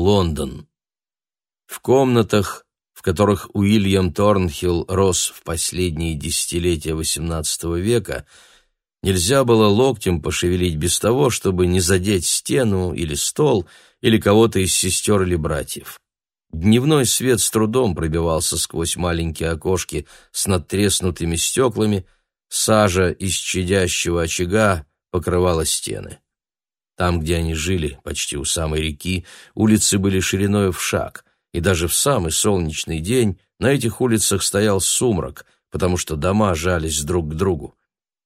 Лондон. В комнатах, в которых Уильям Торнхилл рос в последние десятилетия XVIII века, нельзя было локтем пошевелить без того, чтобы не задеть стену или стол, или кого-то из сестер или братьев. Дневной свет с трудом пробивался сквозь маленькие окошки с надтреснутыми стеклами, сажа из чадящего очага покрывала стены. Там, где они жили, почти у самой реки, улицы были шириной в шаг, и даже в самый солнечный день на этих улицах стоял сумрак, потому что дома жались друг к другу.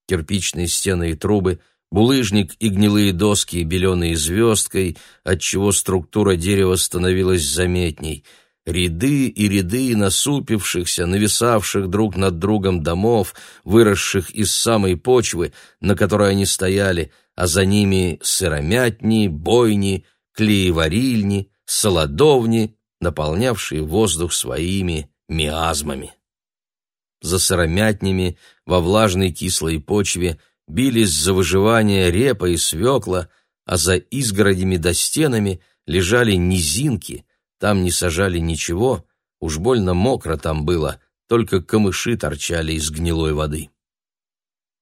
Кирпичные стены и трубы, булыжник и гнилые доски, беленые звездкой, отчего структура дерева становилась заметней — Ряды и ряды насупившихся, нависавших друг над другом домов, выросших из самой почвы, на которой они стояли, а за ними сыромятни, бойни, клееварильни, солодовни, наполнявшие воздух своими миазмами. За сыромятнями во влажной кислой почве бились за выживание репа и свекла, а за изгородями до стенами лежали низинки — там не сажали ничего, уж больно мокро там было, только камыши торчали из гнилой воды.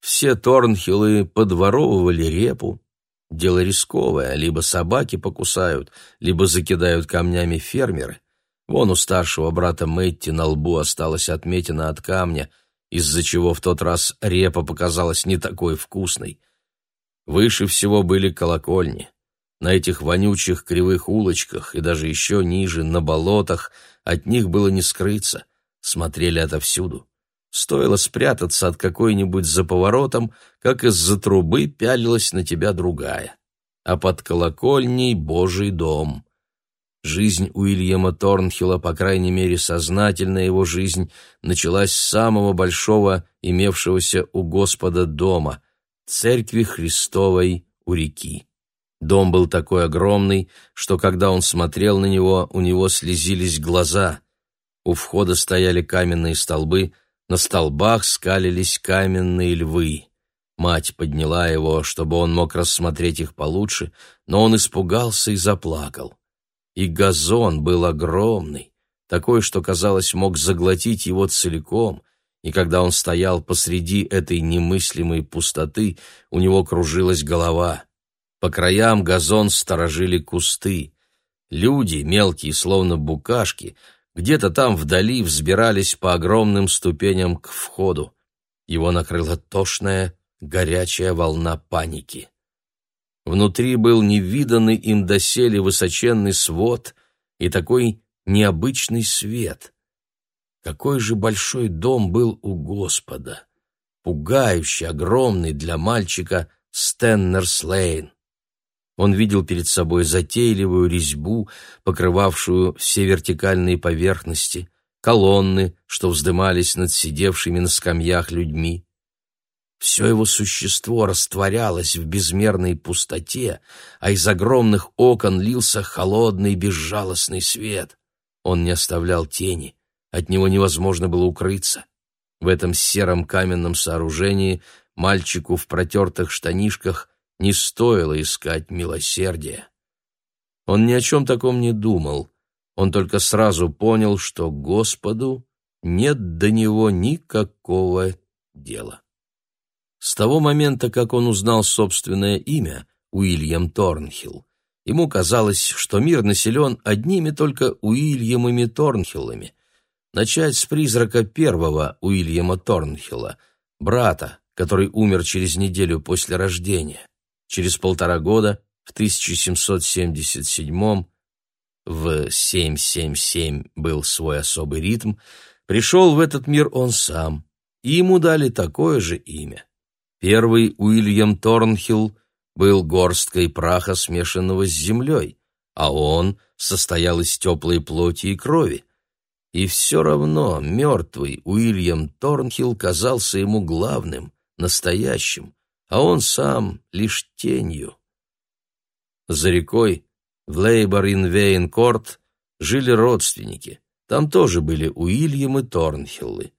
Все Торнхиллы подворовывали репу. Дело рисковое, либо собаки покусают, либо закидают камнями фермеры. Вон у старшего брата Мэтти на лбу осталась отметина от камня, из-за чего в тот раз репа показалась не такой вкусной. Выше всего были колокольни. На этих вонючих кривых улочках и даже еще ниже, на болотах, от них было не скрыться. Смотрели отовсюду. Стоило спрятаться от какой-нибудь за поворотом, как из-за трубы пялилась на тебя другая. А под колокольней — Божий дом. Жизнь Уильяма Торнхилла, по крайней мере, сознательная его жизнь, началась с самого большого, имевшегося у Господа дома — Церкви Христовой у реки. Дом был такой огромный, что когда он смотрел на него, у него слезились глаза. У входа стояли каменные столбы, на столбах скалились каменные львы. Мать подняла его, чтобы он мог рассмотреть их получше, но он испугался и заплакал. И газон был огромный, такой, что, казалось, мог заглотить его целиком, и когда он стоял посреди этой немыслимой пустоты, у него кружилась голова. По краям газон сторожили кусты. Люди, мелкие, словно букашки, где-то там вдали взбирались по огромным ступеням к входу. Его накрыла тошная, горячая волна паники. Внутри был невиданный им доселе высоченный свод и такой необычный свет. Какой же большой дом был у Господа! Пугающий, огромный для мальчика Стеннерс-Лейн. Он видел перед собой затейливую резьбу, покрывавшую все вертикальные поверхности, колонны, что вздымались над сидевшими на скамьях людьми. Все его существо растворялось в безмерной пустоте, а из огромных окон лился холодный безжалостный свет. Он не оставлял тени, от него невозможно было укрыться. В этом сером каменном сооружении мальчику в протертых штанишках не стоило искать милосердия. Он ни о чем таком не думал, он только сразу понял, что Господу нет до него никакого дела. С того момента, как он узнал собственное имя, Уильям Торнхилл, ему казалось, что мир населен одними только Уильямами Торнхиллами. Начать с призрака первого Уильяма Торнхилла, брата, который умер через неделю после рождения. Через полтора года, в 1777 в 777 был свой особый ритм, пришел в этот мир он сам, и ему дали такое же имя. Первый Уильям Торнхилл был горсткой праха, смешанного с землей, а он состоял из теплой плоти и крови. И все равно мертвый Уильям Торнхилл казался ему главным, настоящим, а он сам лишь тенью. За рекой в Лейбор-ин-Вейн-Корт жили родственники. Там тоже были Уильямы Торнхиллы.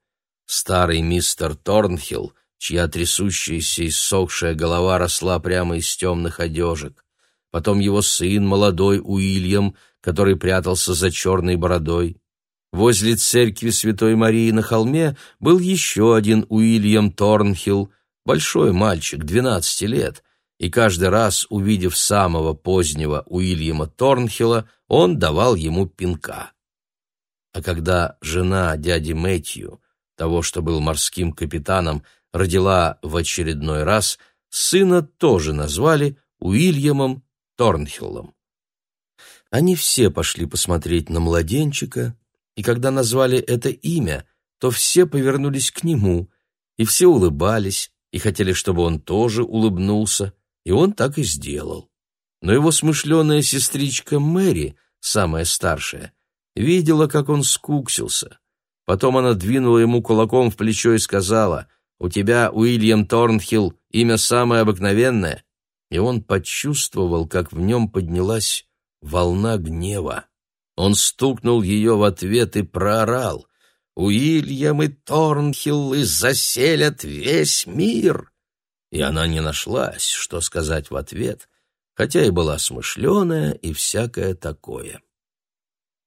Старый мистер Торнхилл, чья трясущаяся иссохшая голова росла прямо из темных одежек. Потом его сын, молодой Уильям, который прятался за черной бородой. Возле церкви Святой Марии на холме был еще один Уильям Торнхилл, большой мальчик, 12 лет, и каждый раз, увидев самого позднего Уильяма Торнхилла, он давал ему пинка. А когда жена дяди Мэтью, того, что был морским капитаном, родила в очередной раз, сына тоже назвали Уильямом Торнхиллом. Они все пошли посмотреть на младенчика, и когда назвали это имя, то все повернулись к нему, и все улыбались, и хотели, чтобы он тоже улыбнулся, и он так и сделал. Но его смышленая сестричка Мэри, самая старшая, видела, как он скуксился. Потом она двинула ему кулаком в плечо и сказала, «У тебя, Уильям Торнхилл, имя самое обыкновенное». И он почувствовал, как в нем поднялась волна гнева. Он стукнул ее в ответ и проорал, «Уильям и Торнхиллы заселят весь мир!» И она не нашлась, что сказать в ответ, хотя и была смышленая и всякое такое.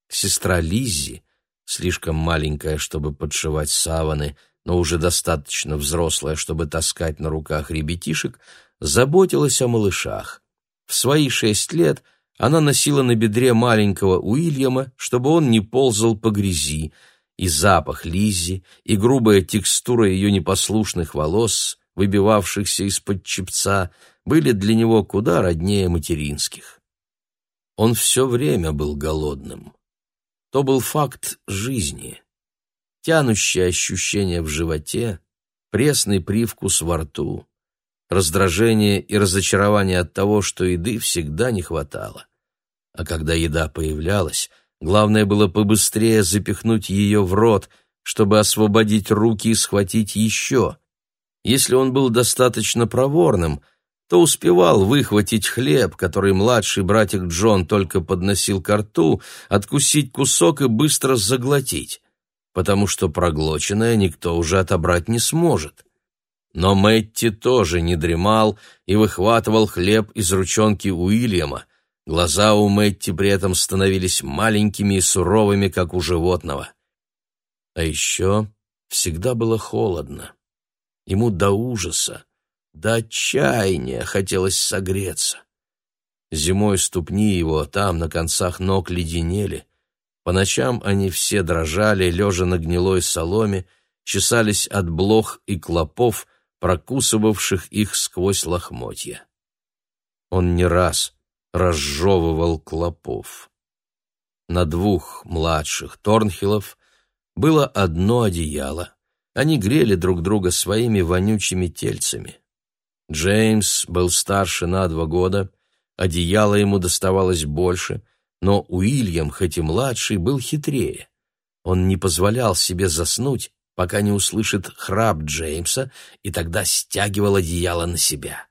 Сестра Лиззи, слишком маленькая, чтобы подшивать саваны, но уже достаточно взрослая, чтобы таскать на руках ребятишек, заботилась о малышах. В свои шесть лет она носила на бедре маленького Уильяма, чтобы он не ползал по грязи, и запах Лиззи, и грубая текстура ее непослушных волос, выбивавшихся из-под чепца, были для него куда роднее материнских. Он все время был голодным то был факт жизни. Тянущее ощущение в животе, пресный привкус во рту, раздражение и разочарование от того, что еды всегда не хватало. А когда еда появлялась, главное было побыстрее запихнуть ее в рот, чтобы освободить руки и схватить еще. Если он был достаточно проворным — то успевал выхватить хлеб, который младший братик Джон только подносил ко рту, откусить кусок и быстро заглотить, потому что проглоченное никто уже отобрать не сможет. Но Мэтти тоже не дремал и выхватывал хлеб из ручонки Уильяма. Глаза у Мэтти при этом становились маленькими и суровыми, как у животного. А еще всегда было холодно. Ему до ужаса, до отчаяния хотелось согреться. Зимой ступни его там на концах ног леденели. По ночам они все дрожали, лежа на гнилой соломе, чесались от блох и клопов, прокусывавших их сквозь лохмотья. Он не раз разжевывал клопов. На двух младших Торнхиллов было одно одеяло. Они грели друг друга своими вонючими тельцами. Джеймс был старше на два года, одеяло ему доставалось больше, но Уильям, хоть и младший, был хитрее. Он не позволял себе заснуть, пока не услышит храп Джеймса, и тогда стягивал одеяло на себя.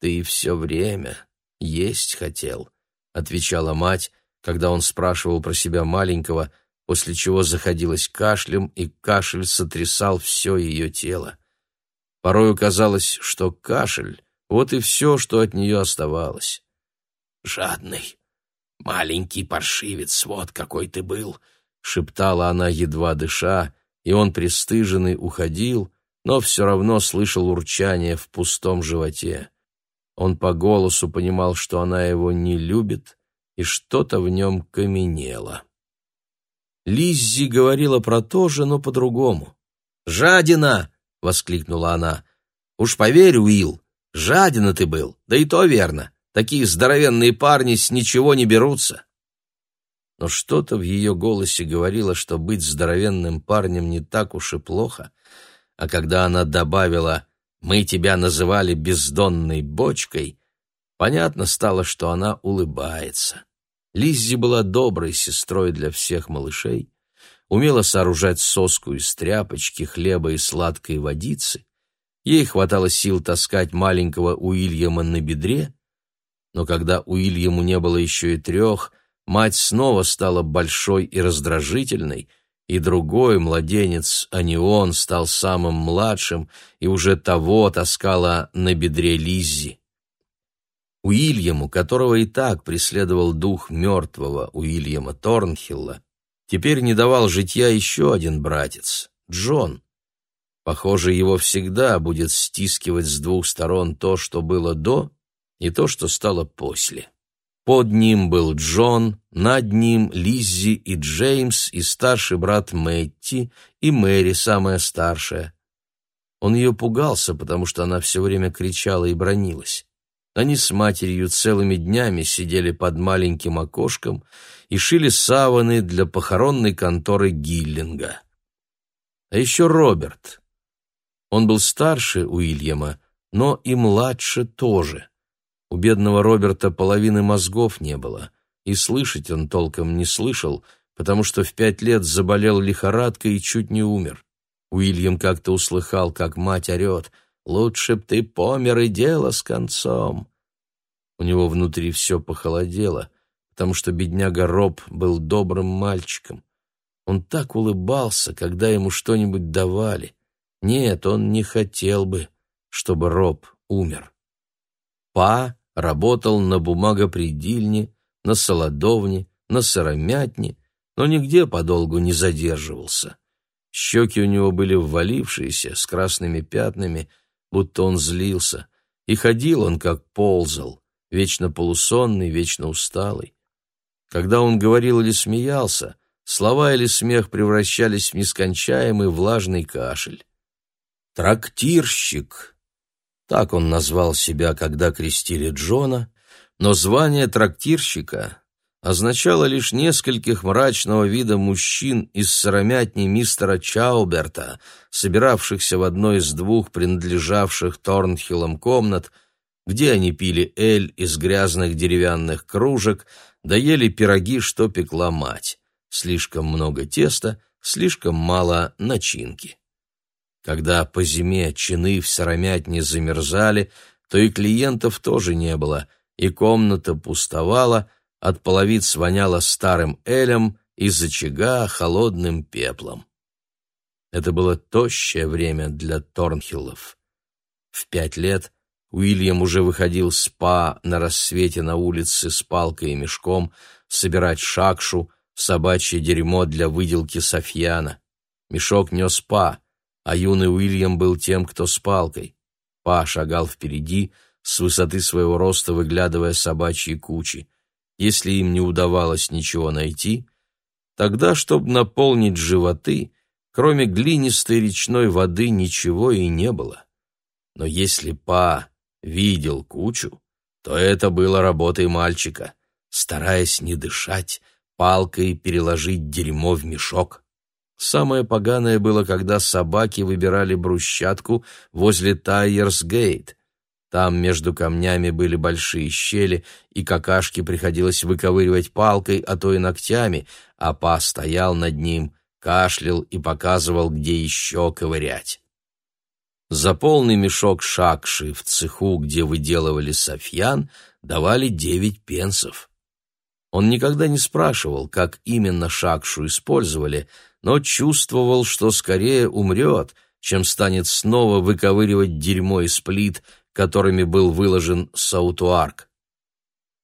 «Ты все время есть хотел», — отвечала мать, когда он спрашивал про себя маленького, после чего заходилась кашлем, и кашель сотрясал все ее тело. Порою казалось, что кашель — вот и все, что от нее оставалось. «Жадный, маленький паршивец, вот какой ты был!» — шептала она, едва дыша, и он, пристыженный, уходил, но все равно слышал урчание в пустом животе. Он по голосу понимал, что она его не любит, и что-то в нем каменело. Лиззи говорила про то же, но по-другому. «Жадина!» — воскликнула она. «Уж поверь, Уилл, жадина ты был, да и то верно. Такие здоровенные парни с ничего не берутся». Но что-то в ее голосе говорило, что быть здоровенным парнем не так уж и плохо, а когда она добавила «мы тебя называли бездонной бочкой», понятно стало, что она улыбается. Лиззи была доброй сестрой для всех малышей, умела сооружать соску из тряпочки, хлеба и сладкой водицы. Ей хватало сил таскать маленького Уильяма на бедре, но когда Уильяму не было еще и трех, мать снова стала большой и раздражительной, и другой младенец, а не он, стал самым младшим и уже того таскала на бедре Лиззи. Уильяму, которого и так преследовал дух мертвого Уильяма Торнхилла, теперь не давал житья еще один братец — Джон. Похоже, его всегда будет стискивать с двух сторон то, что было до, и то, что стало после. Под ним был Джон, над ним Лиззи и Джеймс, и старший брат Мэтти, и Мэри, самая старшая. Он ее пугался, потому что она все время кричала и бронилась. Они с матерью целыми днями сидели под маленьким окошком и шили саваны для похоронной конторы Гиллинга. А еще Роберт. Он был старше Уильяма, но и младше тоже. У бедного Роберта половины мозгов не было, и слышать он толком не слышал, потому что в пять лет заболел лихорадкой и чуть не умер. Уильям как-то услыхал, как мать орет «Лучше б ты помер и дело с концом». У него внутри все похолодело, потому что бедняга Роб был добрым мальчиком. Он так улыбался, когда ему что-нибудь давали. Нет, он не хотел бы, чтобы Роб умер. Па работал на бумагопредильне, на солодовне, на сыромятне, но нигде подолгу не задерживался. Щеки у него были ввалившиеся, с красными пятнами, будто он злился, и ходил он, как ползал, вечно полусонный, вечно усталый. Когда он говорил или смеялся, слова или смех превращались в нескончаемый влажный кашель. «Трактирщик», так он назвал себя, когда крестили Джона, но звание трактирщика означало лишь нескольких мрачного вида мужчин из сыромятни мистера Чауберта, собиравшихся в одной из двух принадлежавших Торнхиллам комнат, где они пили эль из грязных деревянных кружек, да ели пироги, что пекла мать. Слишком много теста, слишком мало начинки. Когда по зиме чины в сыромятне замерзали, то и клиентов тоже не было, и комната пустовала, от половиц воняло старым элем, из очага холодным пеплом. Это было тощее время для Торнхиллов. В пять лет Уильям уже выходил с па на рассвете на улице с палкой и мешком собирать шакшу, собачье дерьмо для выделки софьяна. Мешок нес па, а юный Уильям был тем, кто с палкой. Па шагал впереди, с высоты своего роста выглядывая собачьи кучи. Если им не удавалось ничего найти, тогда, чтобы наполнить животы, кроме глинистой речной воды ничего и не было. Но если Па видел кучу, то это было работой мальчика, стараясь не дышать, палкой переложить дерьмо в мешок. Самое поганое было, когда собаки выбирали брусчатку возле Тайерс-Гейт. Там между камнями были большие щели, и какашки приходилось выковыривать палкой, а то и ногтями, а Па стоял над ним, кашлял и показывал, где еще ковырять. За полный мешок шакши в цеху, где выделывали софьян, давали девять пенсов. Он никогда не спрашивал, как именно шакшу использовали, но чувствовал, что скорее умрет, чем станет снова выковыривать дерьмо из плит, которыми был выложен саутуарк.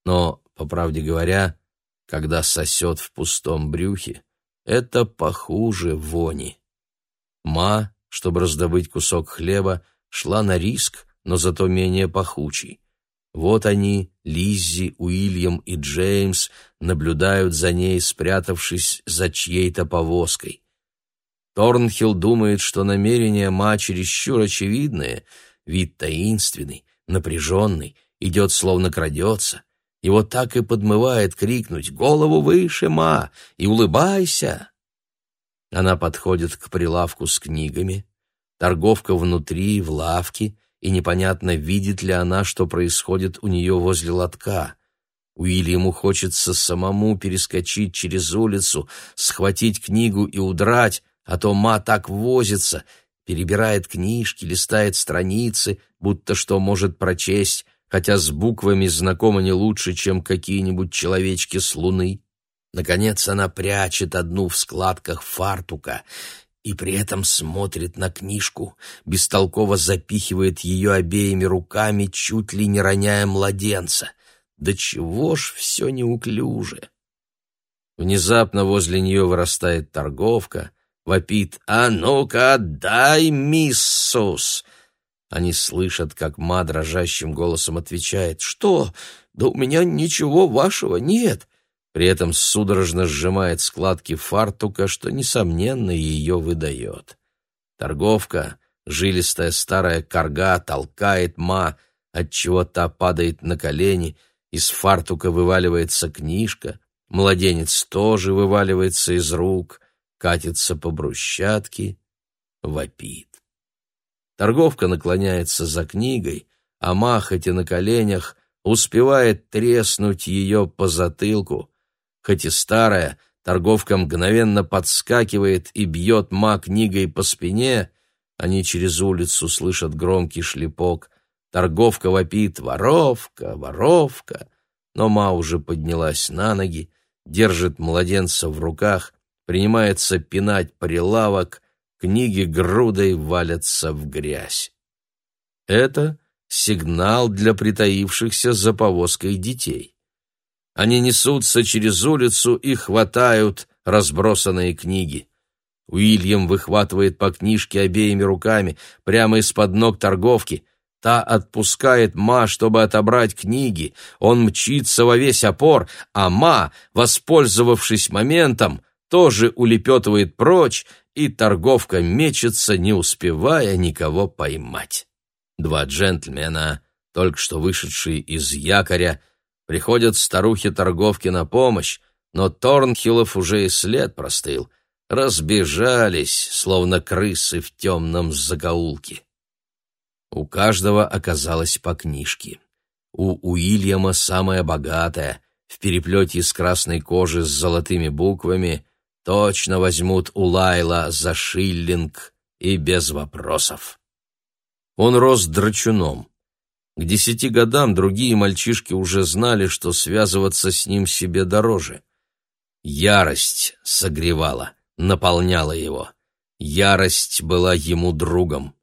Но, по правде говоря, когда сосет в пустом брюхе, это похуже вони. Ма, чтобы раздобыть кусок хлеба, шла на риск, но зато менее пахучий. Вот они, Лиззи, Уильям и Джеймс, наблюдают за ней, спрятавшись за чьей-то повозкой. Торнхилл думает, что намерения ма чересчур очевидные, вид таинственный, напряженный, идет словно крадется. Его так и подмывает крикнуть «Голову выше, ма!» и «Улыбайся!» Она подходит к прилавку с книгами. Торговка внутри, в лавке, и непонятно, видит ли она, что происходит у нее возле лотка. Уильяму хочется самому перескочить через улицу, схватить книгу и удрать, а то ма так возится, перебирает книжки, листает страницы, будто что может прочесть, хотя с буквами знакома не лучше, чем какие-нибудь человечки с луны. Наконец она прячет одну в складках фартука и при этом смотрит на книжку, бестолково запихивает ее обеими руками, чуть ли не роняя младенца. Да чего ж все неуклюже! Внезапно возле нее вырастает торговка, вопит «А ну-ка, дай, миссус!» Они слышат, как ма дрожащим голосом отвечает «Что? Да у меня ничего вашего нет!» При этом судорожно сжимает складки фартука, что, несомненно, ее выдает. Торговка, жилистая старая корга, толкает ма, отчего та падает на колени, из фартука вываливается книжка, младенец тоже вываливается из рук, катится по брусчатке, вопит. Торговка наклоняется за книгой, а ма, хоть и на коленях, успевает треснуть ее по затылку, Хоть и старая, торговка мгновенно подскакивает и бьет ма книгой по спине, они через улицу слышат громкий шлепок. Торговка вопит «Воровка! Воровка!» Но ма уже поднялась на ноги, держит младенца в руках, принимается пинать прилавок, книги грудой валятся в грязь. Это сигнал для притаившихся за повозкой детей. Они несутся через улицу и хватают разбросанные книги. Уильям выхватывает по книжке обеими руками, прямо из-под ног торговки. Та отпускает Ма, чтобы отобрать книги. Он мчится во весь опор, а Ма, воспользовавшись моментом, тоже улепетывает прочь, и торговка мечется, не успевая никого поймать. Два джентльмена, только что вышедшие из якоря, Приходят старухи-торговки на помощь, но Торнхиллов уже и след простыл. Разбежались, словно крысы в темном закоулке. У каждого оказалось по книжке. У Уильяма самая богатая, в переплете из красной кожи с золотыми буквами, точно возьмут у Лайла за шиллинг и без вопросов. Он рос драчуном. К десяти годам другие мальчишки уже знали, что связываться с ним себе дороже. Ярость согревала, наполняла его. Ярость была ему другом.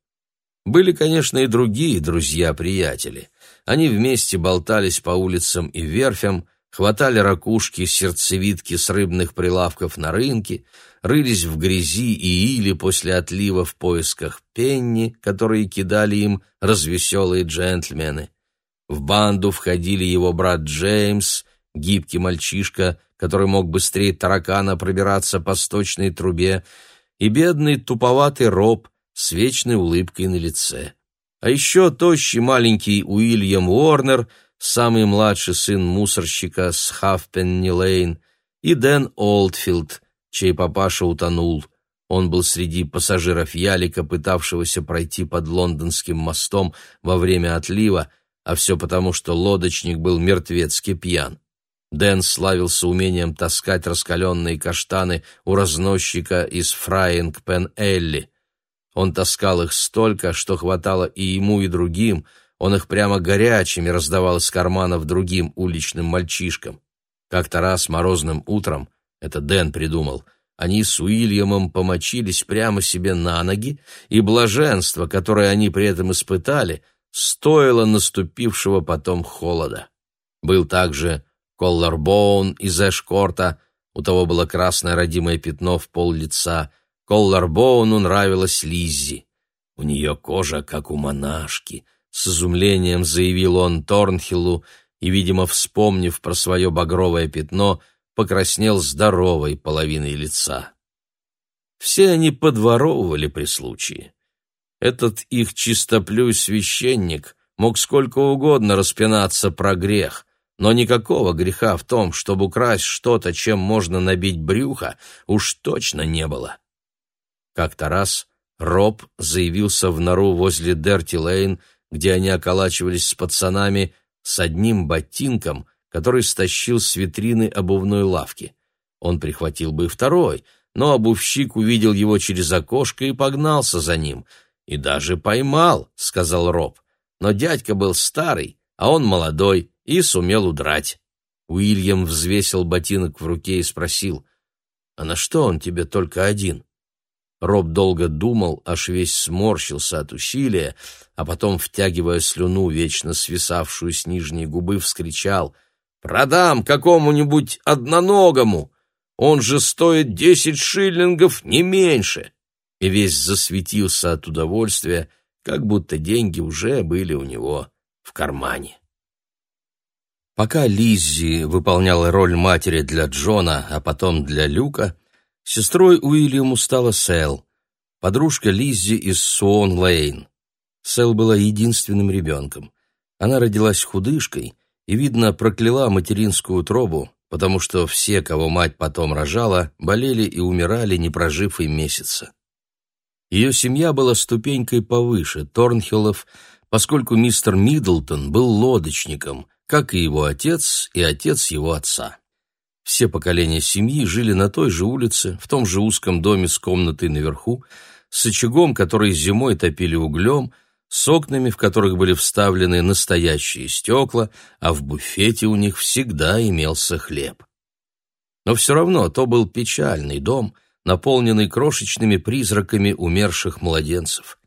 Были, конечно, и другие друзья-приятели. Они вместе болтались по улицам и верфям, хватали ракушки, сердцевидки с рыбных прилавков на рынке, рылись в грязи и или после отлива в поисках пенни, которые кидали им развеселые джентльмены. В банду входили его брат Джеймс, гибкий мальчишка, который мог быстрее таракана пробираться по сточной трубе, и бедный туповатый Роб с вечной улыбкой на лице. А еще тощий маленький Уильям Уорнер, самый младший сын мусорщика с Хафпенни-Лейн, и Дэн Олдфилд — чей папаша утонул. Он был среди пассажиров ялика, пытавшегося пройти под лондонским мостом во время отлива, а все потому, что лодочник был мертвецки пьян. Дэн славился умением таскать раскаленные каштаны у разносчика из Фраинг-Пен-Элли. Он таскал их столько, что хватало и ему, и другим, он их прямо горячими раздавал из карманов другим уличным мальчишкам. Как-то раз морозным утром это Дэн придумал. Они с Уильямом помочились прямо себе на ноги, и блаженство, которое они при этом испытали, стоило наступившего потом холода. Был также Колларбоун из Эшкорта, у того было красное родимое пятно в пол лица. Колларбоуну нравилась Лиззи. У нее кожа, как у монашки, с изумлением заявил он Торнхиллу, и, видимо, вспомнив про свое багровое пятно, покраснел здоровой половиной лица. Все они подворовывали при случае. Этот их чистоплюй священник мог сколько угодно распинаться про грех, но никакого греха в том, чтобы украсть что-то, чем можно набить брюхо, уж точно не было. Как-то раз Роб заявился в нору возле Дерти-Лейн, где они околачивались с пацанами, с одним ботинком — который стащил с витрины обувной лавки. Он прихватил бы и второй, но обувщик увидел его через окошко и погнался за ним. «И даже поймал», — сказал Роб. Но дядька был старый, а он молодой и сумел удрать. Уильям взвесил ботинок в руке и спросил, «А на что он тебе только один?» Роб долго думал, аж весь сморщился от усилия, а потом, втягивая слюну, вечно свисавшую с нижней губы, вскричал «Продам какому-нибудь одноногому! Он же стоит десять шиллингов, не меньше!» И весь засветился от удовольствия, как будто деньги уже были у него в кармане. Пока Лиззи выполняла роль матери для Джона, а потом для Люка, сестрой Уильяму стала Сэл, подружка Лиззи из Суон-Лейн. Сэл была единственным ребенком. Она родилась худышкой и, видно, прокляла материнскую утробу, потому что все, кого мать потом рожала, болели и умирали, не прожив и месяца. Ее семья была ступенькой повыше Торнхиллов, поскольку мистер Миддлтон был лодочником, как и его отец и отец его отца. Все поколения семьи жили на той же улице, в том же узком доме с комнатой наверху, с очагом, который зимой топили углем, с окнами, в которых были вставлены настоящие стекла, а в буфете у них всегда имелся хлеб. Но все равно то был печальный дом, наполненный крошечными призраками умерших младенцев.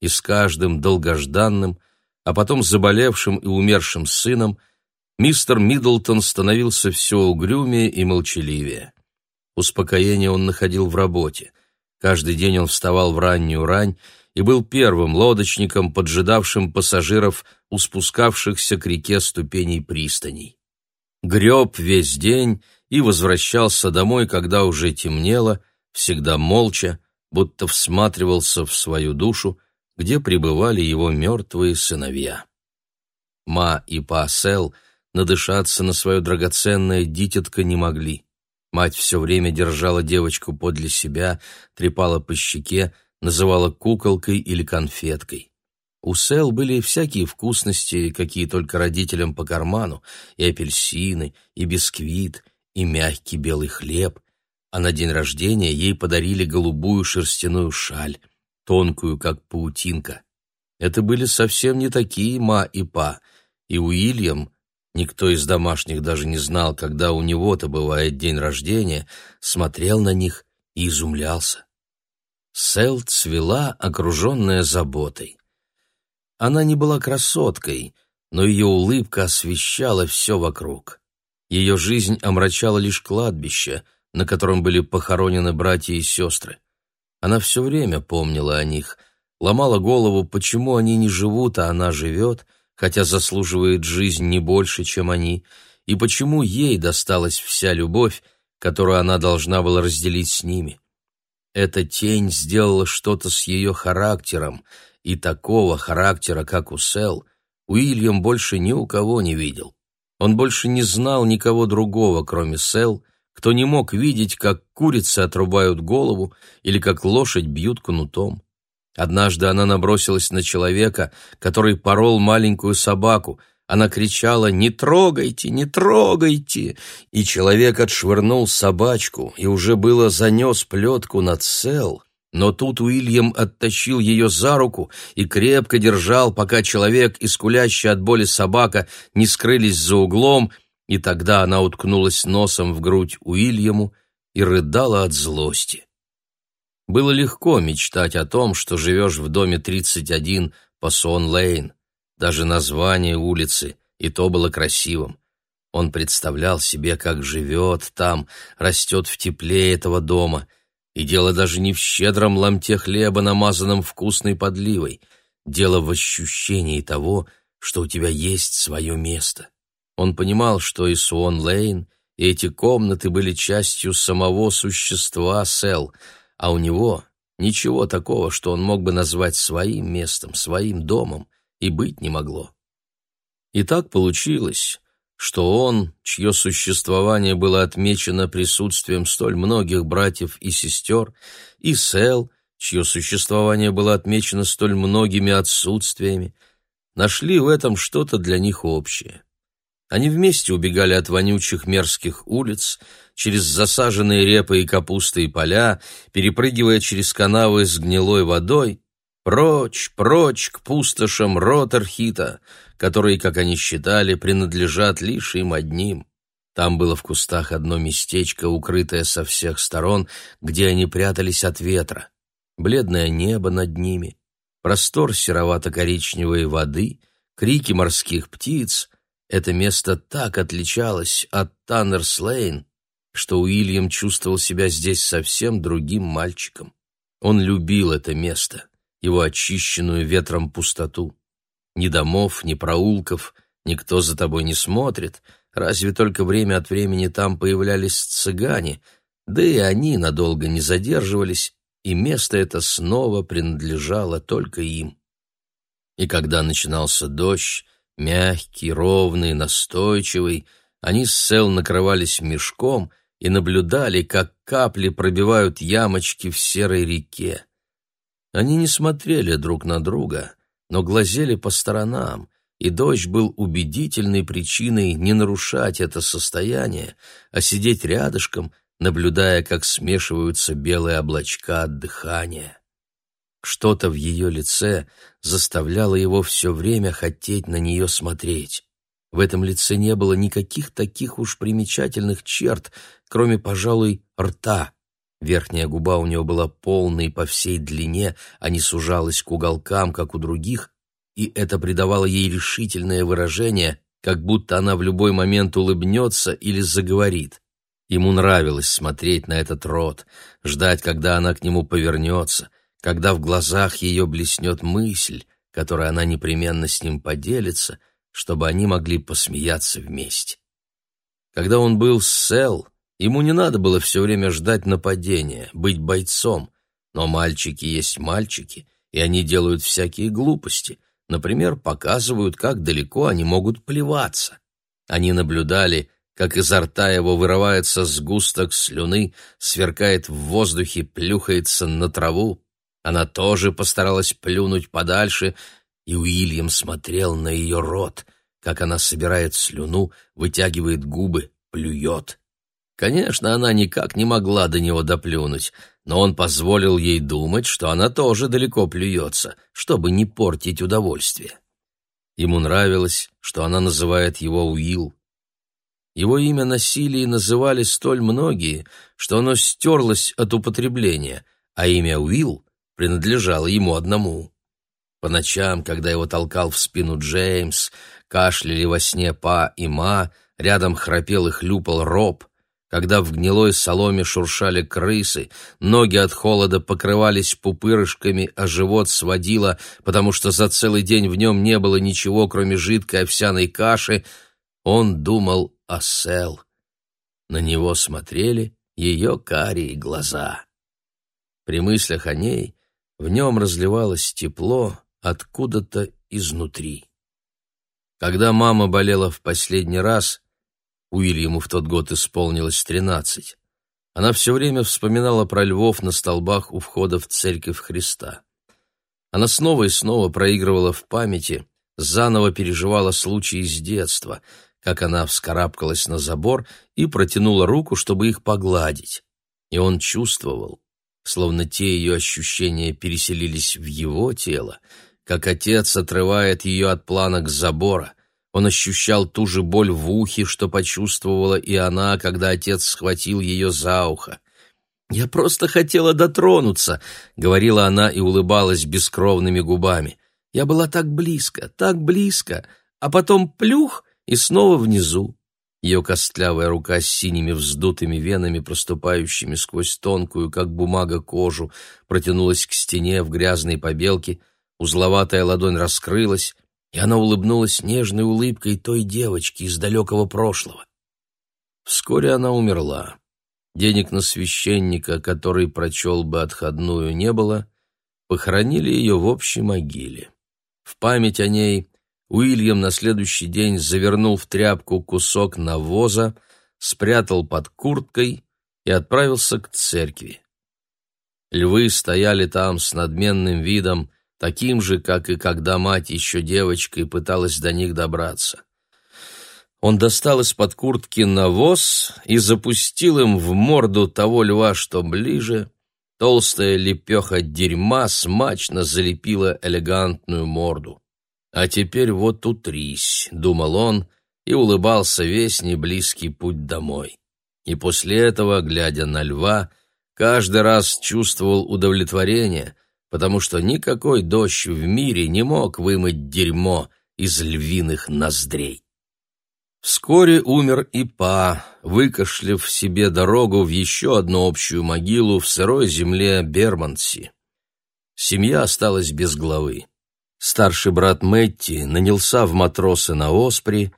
И с каждым долгожданным, а потом заболевшим и умершим сыном мистер Миддлтон становился все угрюмее и молчаливее. Успокоение он находил в работе. Каждый день он вставал в раннюю рань и был первым лодочником, поджидавшим пассажиров у спускавшихся к реке ступеней пристаней. Греб весь день и возвращался домой, когда уже темнело, всегда молча, будто всматривался в свою душу, где пребывали его мертвые сыновья. Ма и Па Сел надышаться на свое драгоценное дитятко не могли. Мать все время держала девочку подле себя, трепала по щеке, называла куколкой или конфеткой. У Сэл были всякие вкусности, какие только родителям по карману, и апельсины, и бисквит, и мягкий белый хлеб, а на день рождения ей подарили голубую шерстяную шаль, тонкую, как паутинка. Это были совсем не такие ма и па, и Уильям, никто из домашних даже не знал, когда у него-то бывает день рождения, смотрел на них и изумлялся. Сэл цвела, окруженная заботой. Она не была красоткой, но ее улыбка освещала все вокруг. Ее жизнь омрачала лишь кладбище, на котором были похоронены братья и сестры. Она все время помнила о них, ломала голову, почему они не живут, а она живет, хотя заслуживает жизнь не больше, чем они, и почему ей досталась вся любовь, которую она должна была разделить с ними. Эта тень сделала что-то с ее характером, и такого характера, как у Сэл, Уильям больше ни у кого не видел. Он больше не знал никого другого, кроме Сэл, кто не мог видеть, как курицы отрубают голову или как лошадь бьют кнутом. Однажды она набросилась на человека, который порол маленькую собаку, она кричала «Не трогайте, не трогайте!» И человек отшвырнул собачку и уже было занес плетку над Сел, но тут Уильям оттащил ее за руку и крепко держал, пока человек и скулящая от боли собака не скрылись за углом, и тогда она уткнулась носом в грудь Уильяму и рыдала от злости. Было легко мечтать о том, что живешь в доме 31 по Сон-Лейн, даже название улицы, и то было красивым. Он представлял себе, как живет там, растет в тепле этого дома. И дело даже не в щедром ломте хлеба, намазанном вкусной подливой. Дело в ощущении того, что у тебя есть свое место. Он понимал, что и Суон Лейн, и эти комнаты были частью самого существа Сел, а у него ничего такого, что он мог бы назвать своим местом, своим домом и быть не могло. И так получилось, что он, чье существование было отмечено присутствием столь многих братьев и сестер, и Сел, чье существование было отмечено столь многими отсутствиями, нашли в этом что-то для них общее. Они вместе убегали от вонючих мерзких улиц, через засаженные репой и капустой поля, перепрыгивая через канавы с гнилой водой, Прочь, прочь к пустошам Ротерхита, которые, как они считали, принадлежат лишь им одним. Там было в кустах одно местечко, укрытое со всех сторон, где они прятались от ветра. бледное небо над ними, простор серовато-коричневой воды, крики морских птиц — это место так отличалось от Таннерс-Лейн, что Уильям чувствовал себя здесь совсем другим мальчиком. Он любил это место, его очищенную ветром пустоту. Ни домов, ни проулков, никто за тобой не смотрит, разве только время от времени там появлялись цыгане, да и они надолго не задерживались, и место это снова принадлежало только им. И когда начинался дождь, мягкий, ровный, настойчивый, они с Сел накрывались мешком и наблюдали, как капли пробивают ямочки в серой реке. Они не смотрели друг на друга, но глазели по сторонам, и дождь был убедительной причиной не нарушать это состояние, а сидеть рядышком, наблюдая, как смешиваются белые облачка от дыхания. Что-то в ее лице заставляло его все время хотеть на нее смотреть. В этом лице не было никаких таких уж примечательных черт, кроме, пожалуй, рта. Верхняя губа у нее была полной по всей длине, а не сужалась к уголкам, как у других, и это придавало ей решительное выражение, как будто она в любой момент улыбнется или заговорит. Ему нравилось смотреть на этот рот, ждать, когда она к нему повернется, когда в глазах ее блеснет мысль, которой она непременно с ним поделится, чтобы они могли посмеяться вместе. Когда он был с Сел, Ему не надо было все время ждать нападения, быть бойцом. Но мальчики есть мальчики, и они делают всякие глупости. Например, показывают, как далеко они могут плеваться. Они наблюдали, как изо рта его вырывается сгусток слюны, сверкает в воздухе, плюхается на траву. Она тоже постаралась плюнуть подальше, и Уильям смотрел на ее рот, как она собирает слюну, вытягивает губы, плюет. Конечно, она никак не могла до него доплюнуть, но он позволил ей думать, что она тоже далеко плюется, чтобы не портить удовольствие. Ему нравилось, что она называет его Уилл. Его имя носили и называли столь многие, что оно стерлось от употребления, а имя Уилл принадлежало ему одному. По ночам, когда его толкал в спину Джеймс, кашляли во сне Па и Ма, рядом храпел и хлюпал Роб, когда в гнилой соломе шуршали крысы, ноги от холода покрывались пупырышками, а живот сводило, потому что за целый день в нем не было ничего, кроме жидкой овсяной каши, он думал о Сел. На него смотрели ее карие глаза. При мыслях о ней в нем разливалось тепло откуда-то изнутри. Когда мама болела в последний раз, Уильяму в тот год исполнилось тринадцать. Она все время вспоминала про львов на столбах у входа в церковь Христа. Она снова и снова проигрывала в памяти, заново переживала случаи из детства, как она вскарабкалась на забор и протянула руку, чтобы их погладить. И он чувствовал, словно те ее ощущения переселились в его тело, как отец отрывает ее от планок забора, он ощущал ту же боль в ухе, что почувствовала и она, когда отец схватил ее за ухо. «Я просто хотела дотронуться», — говорила она и улыбалась бескровными губами. «Я была так близко, так близко, а потом плюх и снова внизу». Ее костлявая рука с синими вздутыми венами, проступающими сквозь тонкую, как бумага, кожу, протянулась к стене в грязной побелке, узловатая ладонь раскрылась, и она улыбнулась нежной улыбкой той девочки из далекого прошлого. Вскоре она умерла. Денег на священника, который прочел бы отходную, не было. Похоронили ее в общей могиле. В память о ней Уильям на следующий день завернул в тряпку кусок навоза, спрятал под курткой и отправился к церкви. Львы стояли там с надменным видом, таким же, как и когда мать еще девочкой пыталась до них добраться. Он достал из-под куртки навоз и запустил им в морду того льва, что ближе. Толстая лепеха дерьма смачно залепила элегантную морду. «А теперь вот утрись», — думал он, и улыбался весь неблизкий путь домой. И после этого, глядя на льва, каждый раз чувствовал удовлетворение, потому что никакой дождь в мире не мог вымыть дерьмо из львиных ноздрей. Вскоре умер и Па, выкашляв себе дорогу в еще одну общую могилу в сырой земле Бермонси. Семья осталась без главы. Старший брат Мэтти нанялся в матросы на Оспри,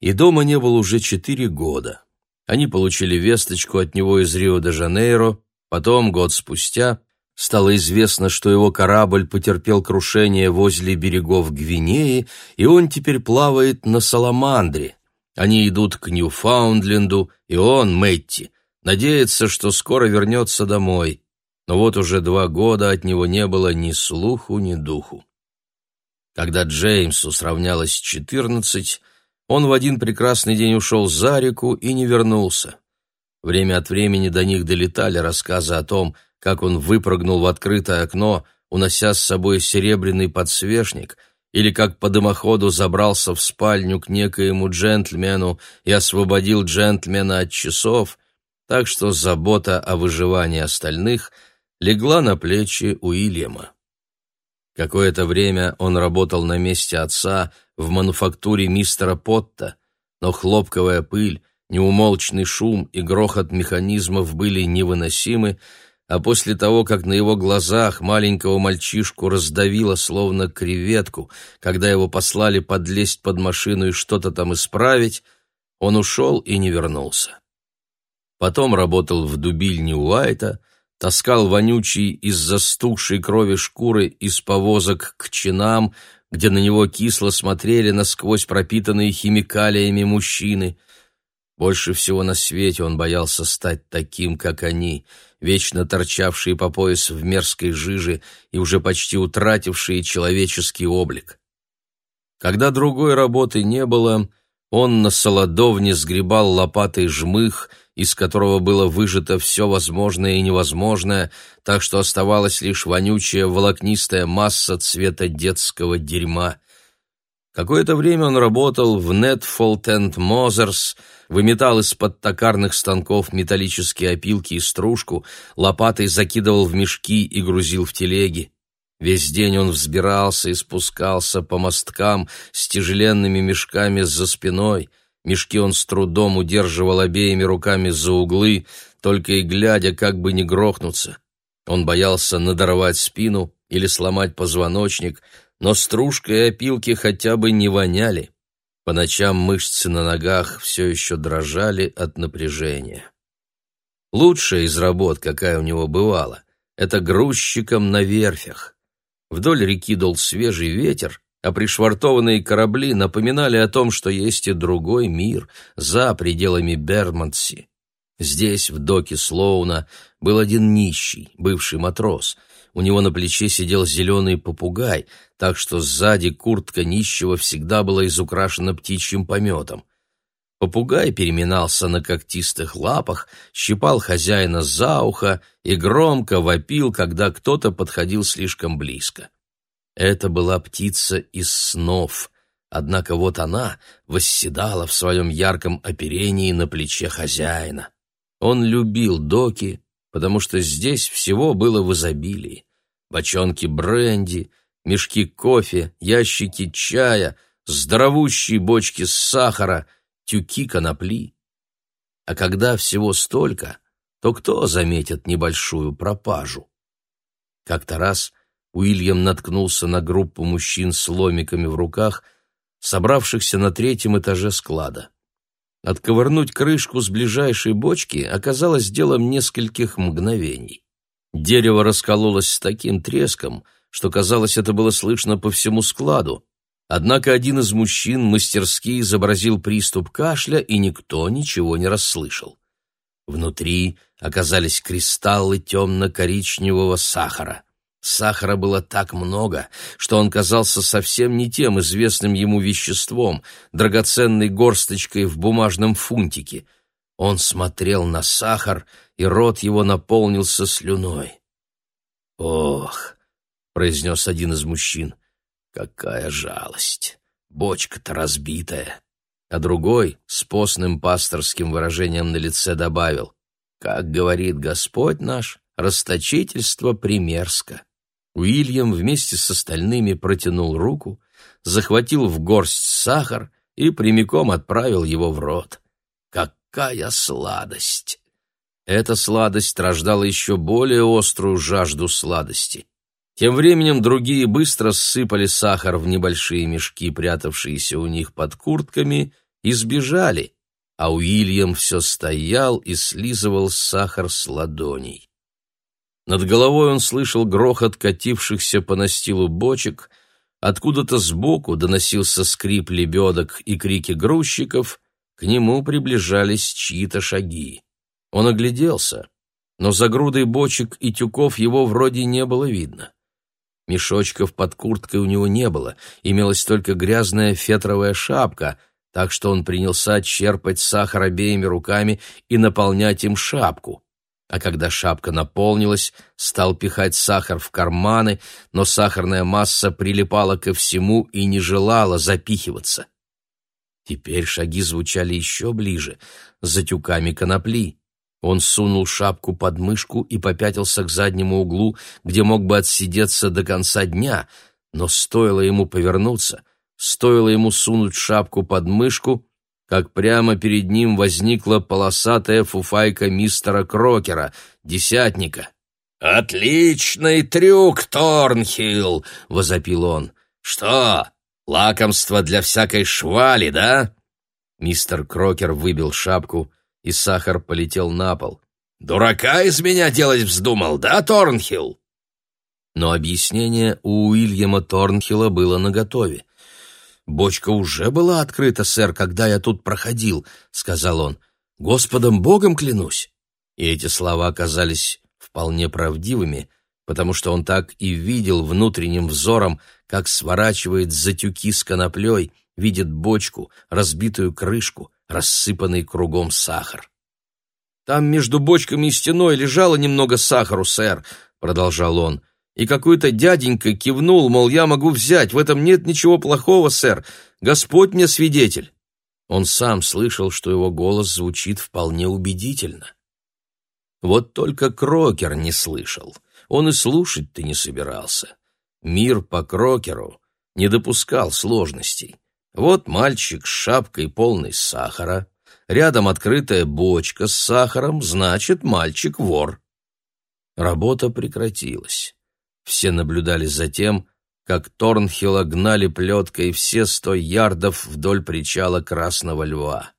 и дома не был уже четыре года. Они получили весточку от него из Рио-де-Жанейро, потом, год спустя, стало известно, что его корабль потерпел крушение возле берегов Гвинеи, и он теперь плавает на Саламандре. Они идут к Ньюфаундленду, и он, Мэтти, надеется, что скоро вернется домой. Но вот уже два года от него не было ни слуху, ни духу. Когда Джеймсу сравнялось четырнадцать, он в один прекрасный день ушел за реку и не вернулся. Время от времени до них долетали рассказы о том, как он выпрыгнул в открытое окно, унося с собой серебряный подсвечник — или как по дымоходу забрался в спальню к некоему джентльмену и освободил джентльмена от часов, так что забота о выживании остальных легла на плечи Уильяма. Какое-то время он работал на месте отца в мануфактуре мистера Потта, но хлопковая пыль, неумолчный шум и грохот механизмов были невыносимы, а после того, как на его глазах маленького мальчишку раздавило словно креветку, когда его послали подлезть под машину и что-то там исправить, он ушел и не вернулся. Потом работал в дубильне Уайта, таскал вонючий из застывшей крови шкуры из повозок к чинам, где на него кисло смотрели насквозь пропитанные химикалиями мужчины. Больше всего на свете он боялся стать таким, как они — вечно торчавшие по пояс в мерзкой жиже и уже почти утратившие человеческий облик. Когда другой работы не было, он на солодовне сгребал лопатой жмых, из которого было выжато все возможное и невозможное, так что оставалась лишь вонючая волокнистая масса цвета детского дерьма. Какое-то время он работал в Netfold Mozers, выметал из-под токарных станков металлические опилки и стружку, лопатой закидывал в мешки и грузил в телеги. Весь день он взбирался и спускался по мосткам с тяжеленными мешками за спиной. Мешки он с трудом удерживал обеими руками за углы, только и глядя, как бы не грохнуться. Он боялся надорвать спину или сломать позвоночник, но стружка и опилки хотя бы не воняли. По ночам мышцы на ногах все еще дрожали от напряжения. Лучшая из работ, какая у него бывала, это грузчиком на верфях. Вдоль реки дул свежий ветер, а пришвартованные корабли напоминали о том, что есть и другой мир за пределами Бермонтси. Здесь, в доке Слоуна, был один нищий, бывший матрос. У него на плече сидел зеленый попугай, так что сзади куртка нищего всегда была изукрашена птичьим пометом. Попугай переминался на когтистых лапах, щипал хозяина за ухо и громко вопил, когда кто-то подходил слишком близко. Это была птица из снов, однако вот она восседала в своем ярком оперении на плече хозяина. Он любил доки, потому что здесь всего было в изобилии. Бочонки бренди, мешки кофе, ящики чая, здоровущие бочки сахара, тюки конопли. А когда всего столько, то кто заметит небольшую пропажу? Как-то раз Уильям наткнулся на группу мужчин с ломиками в руках, собравшихся на третьем этаже склада. Отковырнуть крышку с ближайшей бочки оказалось делом нескольких мгновений. Дерево раскололось с таким треском, что, казалось, это было слышно по всему складу. Однако один из мужчин мастерски изобразил приступ кашля, и никто ничего не расслышал. Внутри оказались кристаллы темно-коричневого сахара. Сахара было так много, что он казался совсем не тем известным ему веществом, драгоценной горсточкой в бумажном фунтике. Он смотрел на сахар, и рот его наполнился слюной. «Ох!» — произнес один из мужчин. «Какая жалость! Бочка-то разбитая!» А другой с постным пасторским выражением на лице добавил. «Как говорит Господь наш, Расточительство примерзко. Уильям вместе с остальными протянул руку, захватил в горсть сахар и прямиком отправил его в рот. Какая сладость! Эта сладость рождала еще более острую жажду сладости. Тем временем другие быстро ссыпали сахар в небольшие мешки, прятавшиеся у них под куртками, и сбежали, а Уильям все стоял и слизывал сахар с ладоней. Над головой он слышал грохот катившихся по настилу бочек, откуда-то сбоку доносился скрип лебедок и крики грузчиков, к нему приближались чьи-то шаги. Он огляделся, но за грудой бочек и тюков его вроде не было видно. Мешочков под курткой у него не было, имелась только грязная фетровая шапка, так что он принялся черпать сахар обеими руками и наполнять им шапку. А когда шапка наполнилась, стал пихать сахар в карманы, но сахарная масса прилипала ко всему и не желала запихиваться. Теперь шаги звучали еще ближе, за тюками конопли. Он сунул шапку под мышку и попятился к заднему углу, где мог бы отсидеться до конца дня, но стоило ему повернуться, стоило ему сунуть шапку под мышку, как прямо перед ним возникла полосатая фуфайка мистера Крокера, десятника. «Отличный трюк, Торнхилл!» — возопил он. «Что, лакомство для всякой швали, да?» Мистер Крокер выбил шапку, и сахар полетел на пол. «Дурака из меня делать вздумал, да, Торнхилл?» Но объяснение у Уильяма Торнхилла было наготове. «Бочка уже была открыта, сэр, когда я тут проходил», — сказал он. «Господом Богом клянусь». И эти слова оказались вполне правдивыми, потому что он так и видел внутренним взором, как сворачивает затюки с коноплей, видит бочку, разбитую крышку, рассыпанный кругом сахар. «Там между бочками и стеной лежало немного сахару, сэр», — продолжал он, «и какой-то дяденька кивнул, мол, я могу взять, в этом нет ничего плохого, сэр, Господь мне свидетель». Он сам слышал, что его голос звучит вполне убедительно. Вот только Крокер не слышал, он и слушать-то не собирался. Мир по Крокеру не допускал сложностей. Вот мальчик с шапкой полной сахара, рядом открытая бочка с сахаром, значит, мальчик вор. Работа прекратилась. Все наблюдали за тем, как Торнхилла гнали плеткой все сто ярдов вдоль причала Красного Льва.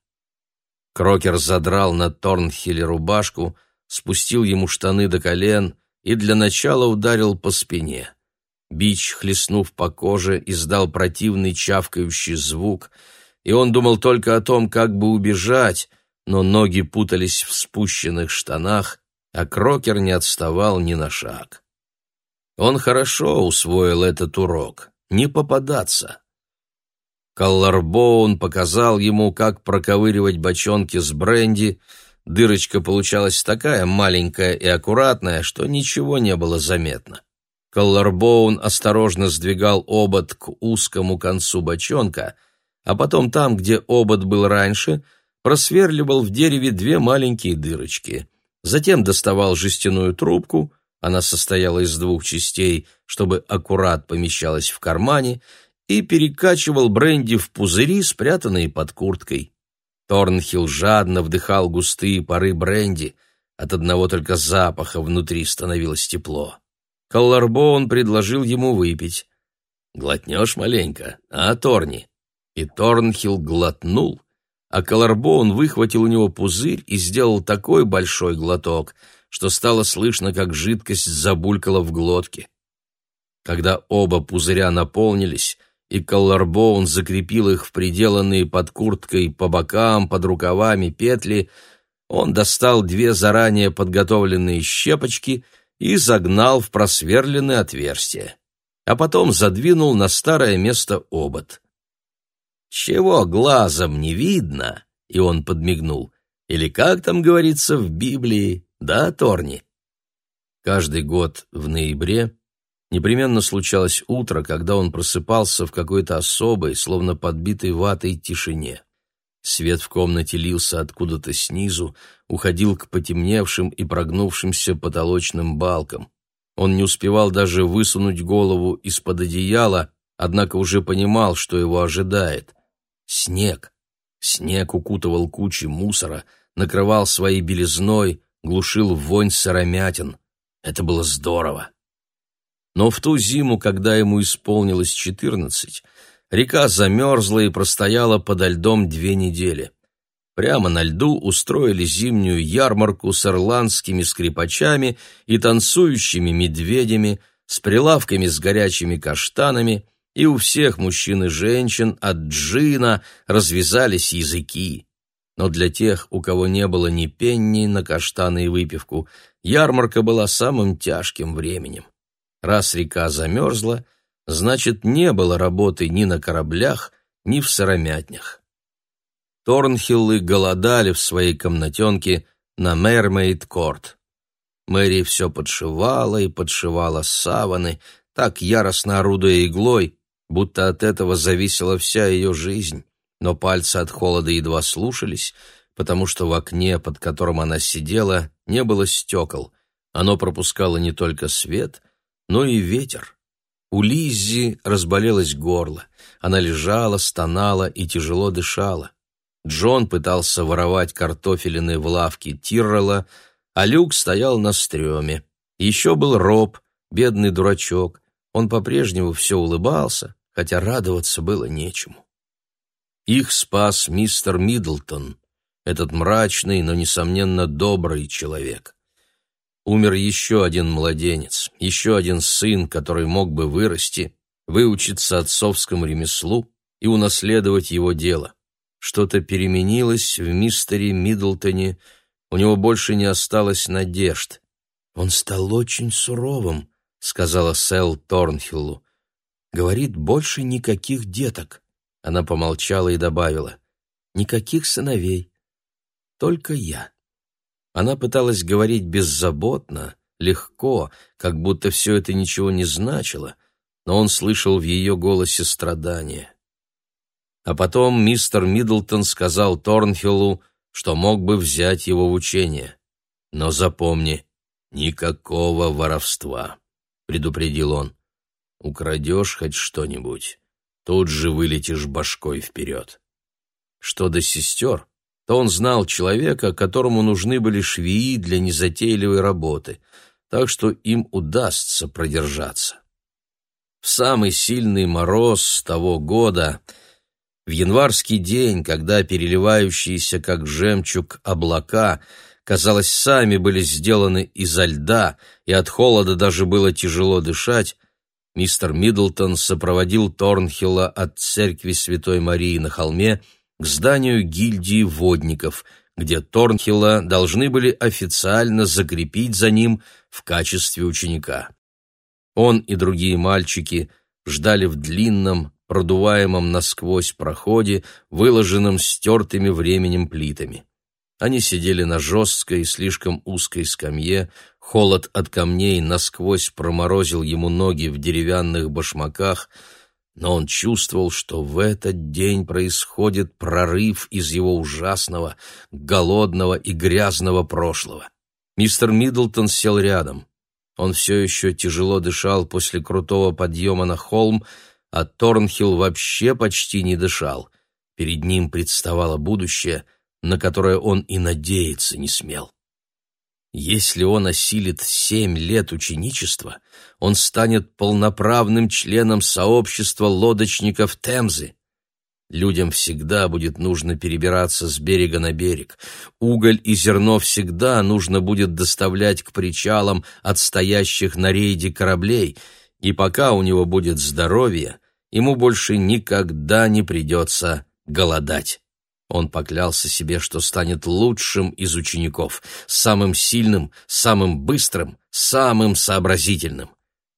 Крокер задрал на Торнхилле рубашку, спустил ему штаны до колен и для начала ударил по спине. Бич, хлестнув по коже, издал противный чавкающий звук, и он думал только о том, как бы убежать, но ноги путались в спущенных штанах, а Крокер не отставал ни на шаг. Он хорошо усвоил этот урок — не попадаться. Колларбоун показал ему, как проковыривать бочонки с бренди, дырочка получалась такая маленькая и аккуратная, что ничего не было заметно. Колларбоун осторожно сдвигал обод к узкому концу бочонка, а потом там, где обод был раньше, просверливал в дереве две маленькие дырочки. Затем доставал жестяную трубку, она состояла из двух частей, чтобы аккурат помещалась в кармане, и перекачивал бренди в пузыри, спрятанные под курткой. Торнхилл жадно вдыхал густые пары бренди, от одного только запаха внутри становилось тепло. Колларбоун предложил ему выпить. «Глотнешь маленько, а, Торни?» И Торнхилл глотнул, а Колларбоун выхватил у него пузырь и сделал такой большой глоток, что стало слышно, как жидкость забулькала в глотке. Когда оба пузыря наполнились, и Колларбоун закрепил их в приделанные под курткой по бокам, под рукавами петли, он достал две заранее подготовленные щепочки — и загнал в просверленное отверстие, а потом задвинул на старое место обод. «Чего глазом не видно?» — и он подмигнул. «Или как там говорится в Библии, да, Торни?» Каждый год в ноябре непременно случалось утро, когда он просыпался в какой-то особой, словно подбитой ватой тишине. Свет в комнате лился откуда-то снизу, уходил к потемневшим и прогнувшимся потолочным балкам. Он не успевал даже высунуть голову из-под одеяла, однако уже понимал, что его ожидает. Снег. Снег укутывал кучи мусора, накрывал своей белизной, глушил вонь сыромятин. Это было здорово. Но в ту зиму, когда ему исполнилось четырнадцать, река замерзла и простояла подо льдом две недели. Прямо на льду устроили зимнюю ярмарку с ирландскими скрипачами и танцующими медведями, с прилавками с горячими каштанами, и у всех мужчин и женщин от джина развязались языки. Но для тех, у кого не было ни пенни на каштаны и выпивку, ярмарка была самым тяжким временем. Раз река замерзла, значит, не было работы ни на кораблях, ни в сыромятнях. Торнхиллы голодали в своей комнатенке на Мермейд-корт. Мэри все подшивала и подшивала саваны, так яростно орудуя иглой, будто от этого зависела вся ее жизнь, но пальцы от холода едва слушались, потому что в окне, под которым она сидела, не было стекол. Оно пропускало не только свет, но и ветер. У Лиззи разболелось горло. Она лежала, стонала и тяжело дышала. Джон пытался воровать картофелины в лавке Тиррелла, а Люк стоял на стреме. Еще был Роб, бедный дурачок. Он по-прежнему все улыбался, хотя радоваться было нечему. Их спас мистер Миддлтон, этот мрачный, но, несомненно, добрый человек. Умер еще один младенец, еще один сын, который мог бы вырасти, выучиться отцовскому ремеслу и унаследовать его дело. Что-то переменилось в мистере Миддлтоне, у него больше не осталось надежд. «Он стал очень суровым», — сказала Сэл Торнхиллу. «Говорит, больше никаких деток». Она помолчала и добавила. «Никаких сыновей. Только я». Она пыталась говорить беззаботно, легко, как будто все это ничего не значило, но он слышал в ее голосе страдания. А потом мистер Миддлтон сказал Торнхиллу, что мог бы взять его в учение. «Но запомни, никакого воровства», — предупредил он. «Украдешь хоть что-нибудь, тут же вылетишь башкой вперед». Что до сестер, то он знал человека, которому нужны были швеи для незатейливой работы, так что им удастся продержаться. В самый сильный мороз того года — в январский день, когда переливающиеся, как жемчуг, облака, казалось, сами были сделаны изо льда, и от холода даже было тяжело дышать, мистер Миддлтон сопроводил Торнхилла от церкви Святой Марии на холме к зданию гильдии водников, где Торнхилла должны были официально закрепить за ним в качестве ученика. Он и другие мальчики ждали в длинном, продуваемом насквозь проходе, выложенном стертыми временем плитами. Они сидели на жесткой, слишком узкой скамье, холод от камней насквозь проморозил ему ноги в деревянных башмаках, но он чувствовал, что в этот день происходит прорыв из его ужасного, голодного и грязного прошлого. Мистер Миддлтон сел рядом. Он все еще тяжело дышал после крутого подъема на холм, а Торнхилл вообще почти не дышал. Перед ним представало будущее, на которое он и надеяться не смел. Если он осилит семь лет ученичества, он станет полноправным членом сообщества лодочников Темзы. Людям всегда будет нужно перебираться с берега на берег. Уголь и зерно всегда нужно будет доставлять к причалам отстоящих на рейде кораблей — и пока у него будет здоровье, ему больше никогда не придется голодать. Он поклялся себе, что станет лучшим из учеников, самым сильным, самым быстрым, самым сообразительным.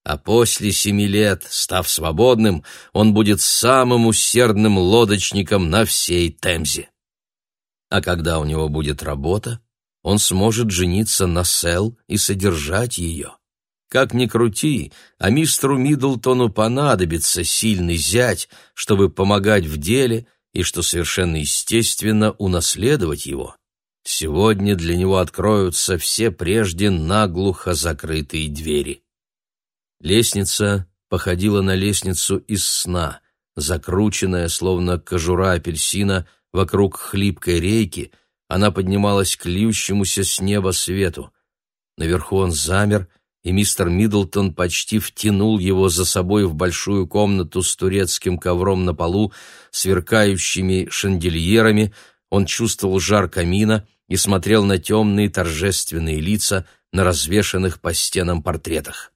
А после семи лет, став свободным, он будет самым усердным лодочником на всей Темзе. А когда у него будет работа, он сможет жениться на Сел и содержать ее. Как ни крути, а мистеру Миддлтону понадобится сильный зять, чтобы помогать в деле и что совершенно естественно унаследовать его. Сегодня для него откроются все прежде наглухо закрытые двери. Лестница походила на лестницу из сна, закрученная, словно кожура апельсина, вокруг хлипкой рейки, она поднималась к льющемуся с неба свету. Наверху он замер, и мистер Миддлтон почти втянул его за собой в большую комнату с турецким ковром на полу, сверкающими шандельерами, он чувствовал жар камина и смотрел на темные торжественные лица на развешанных по стенам портретах.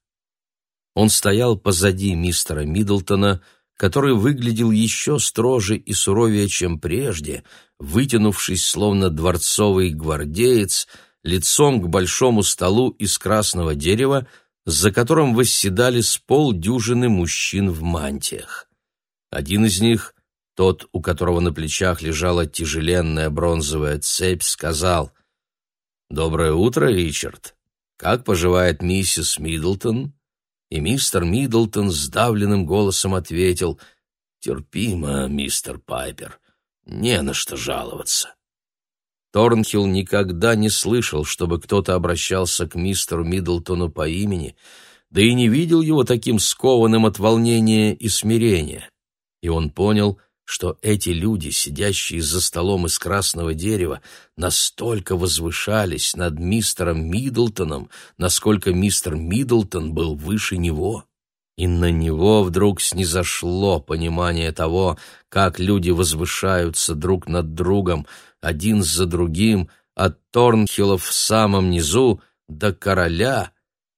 Он стоял позади мистера Миддлтона, который выглядел еще строже и суровее, чем прежде, вытянувшись, словно дворцовый гвардеец, лицом к большому столу из красного дерева, за которым восседали с полдюжины мужчин в мантиях. Один из них, тот, у которого на плечах лежала тяжеленная бронзовая цепь, сказал «Доброе утро, Ричард. Как поживает миссис Миддлтон?» И мистер Миддлтон сдавленным голосом ответил «Терпимо, мистер Пайпер, не на что жаловаться». Торнхилл никогда не слышал, чтобы кто-то обращался к мистеру Миддлтону по имени, да и не видел его таким скованным от волнения и смирения. И он понял, что эти люди, сидящие за столом из красного дерева, настолько возвышались над мистером Миддлтоном, насколько мистер Миддлтон был выше него. И на него вдруг снизошло понимание того, как люди возвышаются друг над другом, один за другим, от Торнхиллов в самом низу до короля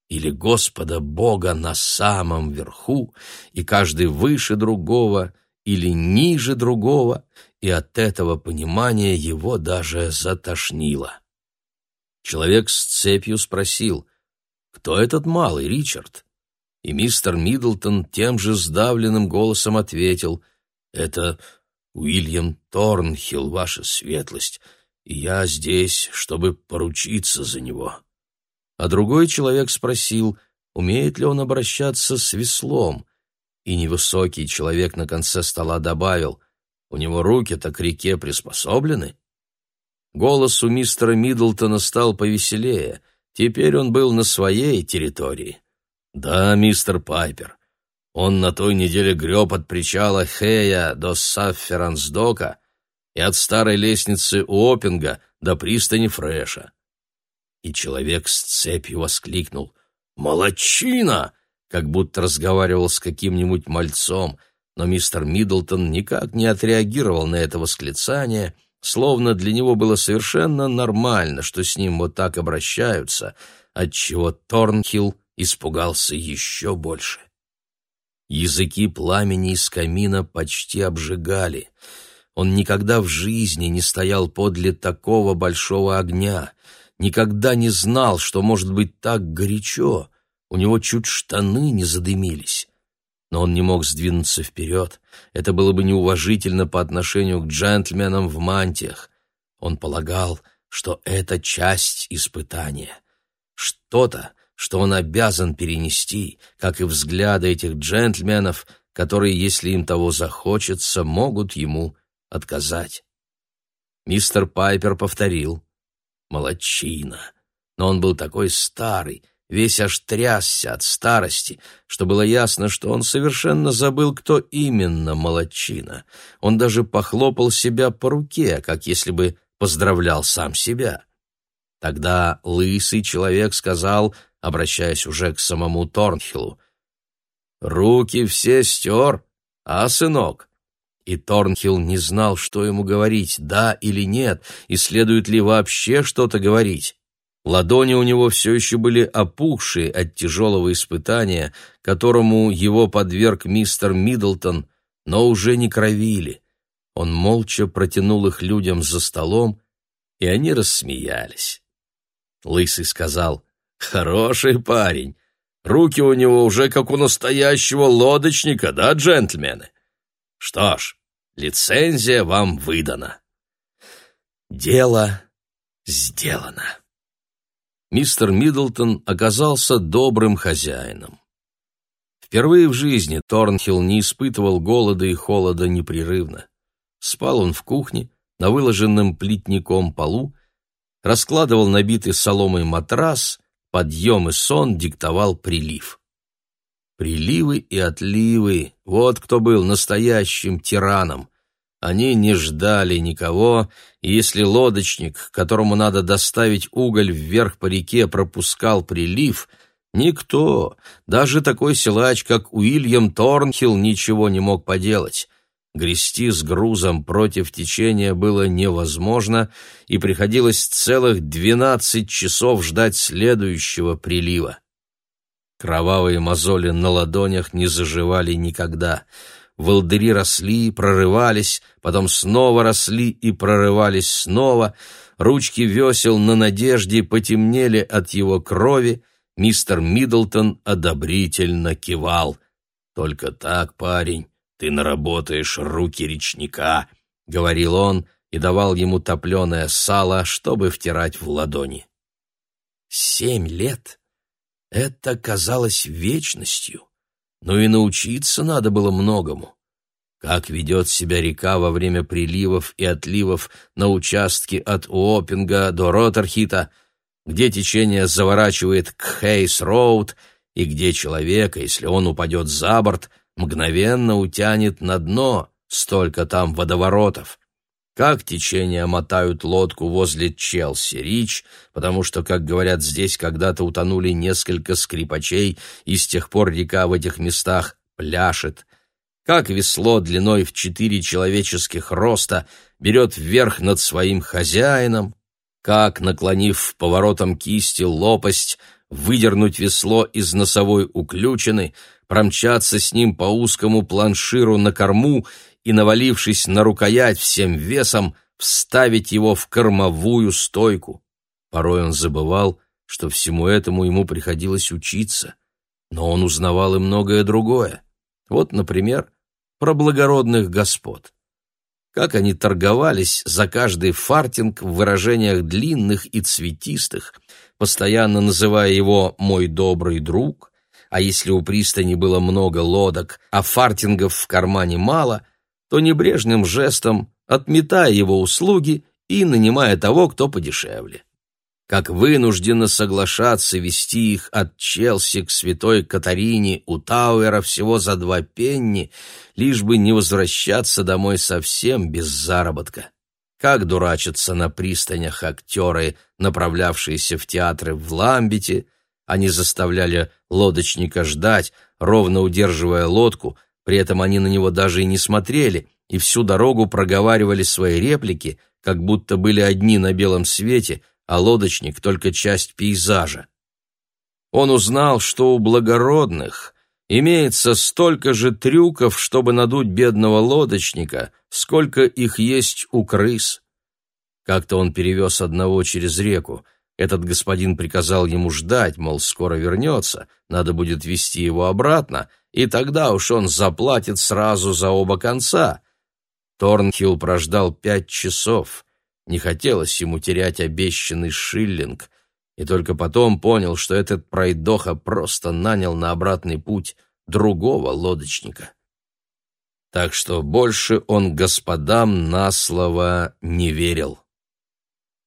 или Господа Бога на самом верху, и каждый выше другого — или ниже другого, и от этого понимания его даже затошнило. Человек с цепью спросил, «Кто этот малый, Ричард?» И мистер Миддлтон тем же сдавленным голосом ответил, «Это Уильям Торнхилл, ваша светлость, и я здесь, чтобы поручиться за него». А другой человек спросил, умеет ли он обращаться с веслом, и невысокий человек на конце стола добавил, «У него руки-то к реке приспособлены». Голос у мистера Миддлтона стал повеселее. Теперь он был на своей территории. «Да, мистер Пайпер, он на той неделе греб от причала Хея до Сафферансдока и от старой лестницы Уоппинга до пристани Фреша». И человек с цепью воскликнул «Молодчина! как будто разговаривал с каким-нибудь мальцом, но мистер Миддлтон никак не отреагировал на это восклицание, словно для него было совершенно нормально, что с ним вот так обращаются, отчего Торнхилл испугался еще больше. Языки пламени из камина почти обжигали. Он никогда в жизни не стоял подле такого большого огня, никогда не знал, что может быть так горячо — у него чуть штаны не задымились. Но он не мог сдвинуться вперед. Это было бы неуважительно по отношению к джентльменам в мантиях. Он полагал, что это часть испытания. Что-то, что он обязан перенести, как и взгляды этих джентльменов, которые, если им того захочется, могут ему отказать. Мистер Пайпер повторил. Молодчина. Но он был такой старый, весь аж трясся от старости, что было ясно, что он совершенно забыл, кто именно молодчина. Он даже похлопал себя по руке, как если бы поздравлял сам себя. Тогда лысый человек сказал, обращаясь уже к самому Торнхиллу, «Руки все стер, а, сынок?» И Торнхилл не знал, что ему говорить, да или нет, и следует ли вообще что-то говорить. Ладони у него все еще были опухшие от тяжелого испытания, которому его подверг мистер Миддлтон, но уже не кровили. Он молча протянул их людям за столом, и они рассмеялись. Лысый сказал, «Хороший парень. Руки у него уже как у настоящего лодочника, да, джентльмены? Что ж, лицензия вам выдана». Дело сделано мистер Миддлтон оказался добрым хозяином. Впервые в жизни Торнхилл не испытывал голода и холода непрерывно. Спал он в кухне, на выложенном плитником полу, раскладывал набитый соломой матрас, подъем и сон диктовал прилив. Приливы и отливы — вот кто был настоящим тираном. Они не ждали никого, и если лодочник, которому надо доставить уголь вверх по реке, пропускал прилив, никто, даже такой силач, как Уильям Торнхилл, ничего не мог поделать. Грести с грузом против течения было невозможно, и приходилось целых двенадцать часов ждать следующего прилива. Кровавые мозоли на ладонях не заживали никогда. Волдыри росли, прорывались, потом снова росли и прорывались снова. Ручки весел на надежде потемнели от его крови. Мистер Миддлтон одобрительно кивал. «Только так, парень, ты наработаешь руки речника», — говорил он и давал ему топленое сало, чтобы втирать в ладони. Семь лет — это казалось вечностью но и научиться надо было многому. Как ведет себя река во время приливов и отливов на участке от Уоппинга до Роттерхита, где течение заворачивает к Хейс-Роуд и где человека, если он упадет за борт, мгновенно утянет на дно, столько там водоворотов как течения мотают лодку возле Челси-Рич, потому что, как говорят здесь, когда-то утонули несколько скрипачей, и с тех пор река в этих местах пляшет. Как весло длиной в четыре человеческих роста берет вверх над своим хозяином, как, наклонив поворотом кисти лопасть, выдернуть весло из носовой уключины, промчаться с ним по узкому планширу на корму и, навалившись на рукоять всем весом, вставить его в кормовую стойку. Порой он забывал, что всему этому ему приходилось учиться, но он узнавал и многое другое. Вот, например, про благородных господ. Как они торговались за каждый фартинг в выражениях длинных и цветистых, постоянно называя его «мой добрый друг», а если у пристани было много лодок, а фартингов в кармане мало, то небрежным жестом отметая его услуги и нанимая того, кто подешевле. Как вынужденно соглашаться вести их от Челси к святой Катарине у Тауэра всего за два пенни, лишь бы не возвращаться домой совсем без заработка. Как дурачатся на пристанях актеры, направлявшиеся в театры в Ламбете, они заставляли лодочника ждать, ровно удерживая лодку, при этом они на него даже и не смотрели, и всю дорогу проговаривали свои реплики, как будто были одни на белом свете, а лодочник — только часть пейзажа. Он узнал, что у благородных имеется столько же трюков, чтобы надуть бедного лодочника, сколько их есть у крыс. Как-то он перевез одного через реку. Этот господин приказал ему ждать, мол, скоро вернется, надо будет вести его обратно, и тогда уж он заплатит сразу за оба конца. Торнхилл прождал пять часов. Не хотелось ему терять обещанный шиллинг, и только потом понял, что этот пройдоха просто нанял на обратный путь другого лодочника. Так что больше он господам на слово не верил.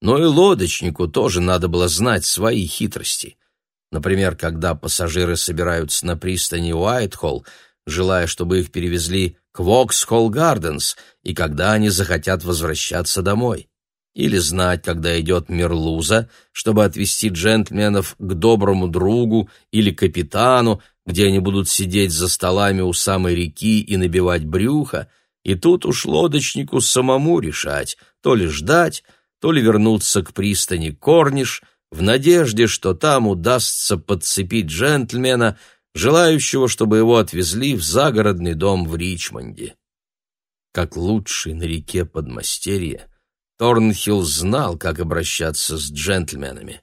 Но и лодочнику тоже надо было знать свои хитрости. Например, когда пассажиры собираются на пристани Уайтхолл, желая, чтобы их перевезли к Воксхолл Гарденс, и когда они захотят возвращаться домой. Или знать, когда идет Мерлуза, чтобы отвезти джентльменов к доброму другу или капитану, где они будут сидеть за столами у самой реки и набивать брюхо, и тут уж лодочнику самому решать, то ли ждать, то ли вернуться к пристани Корниш, в надежде, что там удастся подцепить джентльмена, желающего, чтобы его отвезли в загородный дом в Ричмонде. Как лучший на реке подмастерье, Торнхилл знал, как обращаться с джентльменами.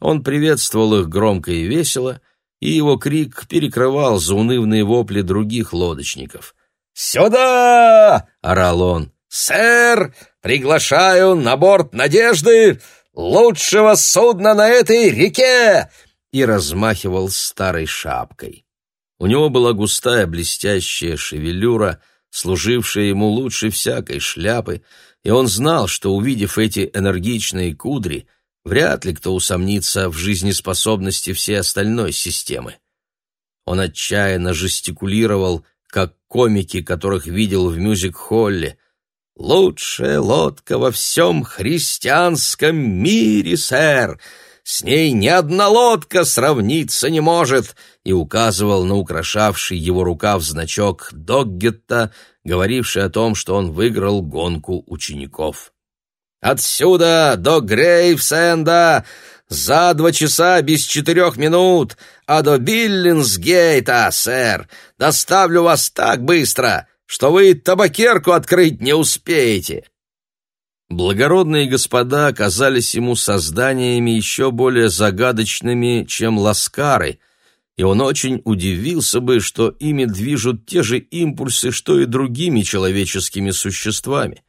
Он приветствовал их громко и весело, и его крик перекрывал заунывные вопли других лодочников. «Сюда!» — орал он. «Сэр, приглашаю на борт «Надежды» лучшего судна на этой реке!» и размахивал старой шапкой. У него была густая блестящая шевелюра, служившая ему лучше всякой шляпы, и он знал, что, увидев эти энергичные кудри, вряд ли кто усомнится в жизнеспособности всей остальной системы. Он отчаянно жестикулировал, как комики, которых видел в мюзик-холле. «Лучшая лодка во всем христианском мире, сэр! С ней ни одна лодка сравниться не может!» и указывал на украшавший его рукав значок Доггетта, говоривший о том, что он выиграл гонку учеников. «Отсюда до Грейвсенда за два часа без четырех минут, а до Биллинсгейта, сэр, доставлю вас так быстро, что вы табакерку открыть не успеете». Благородные господа оказались ему созданиями еще более загадочными, чем ласкары, и он очень удивился бы, что ими движут те же импульсы, что и другими человеческими существами.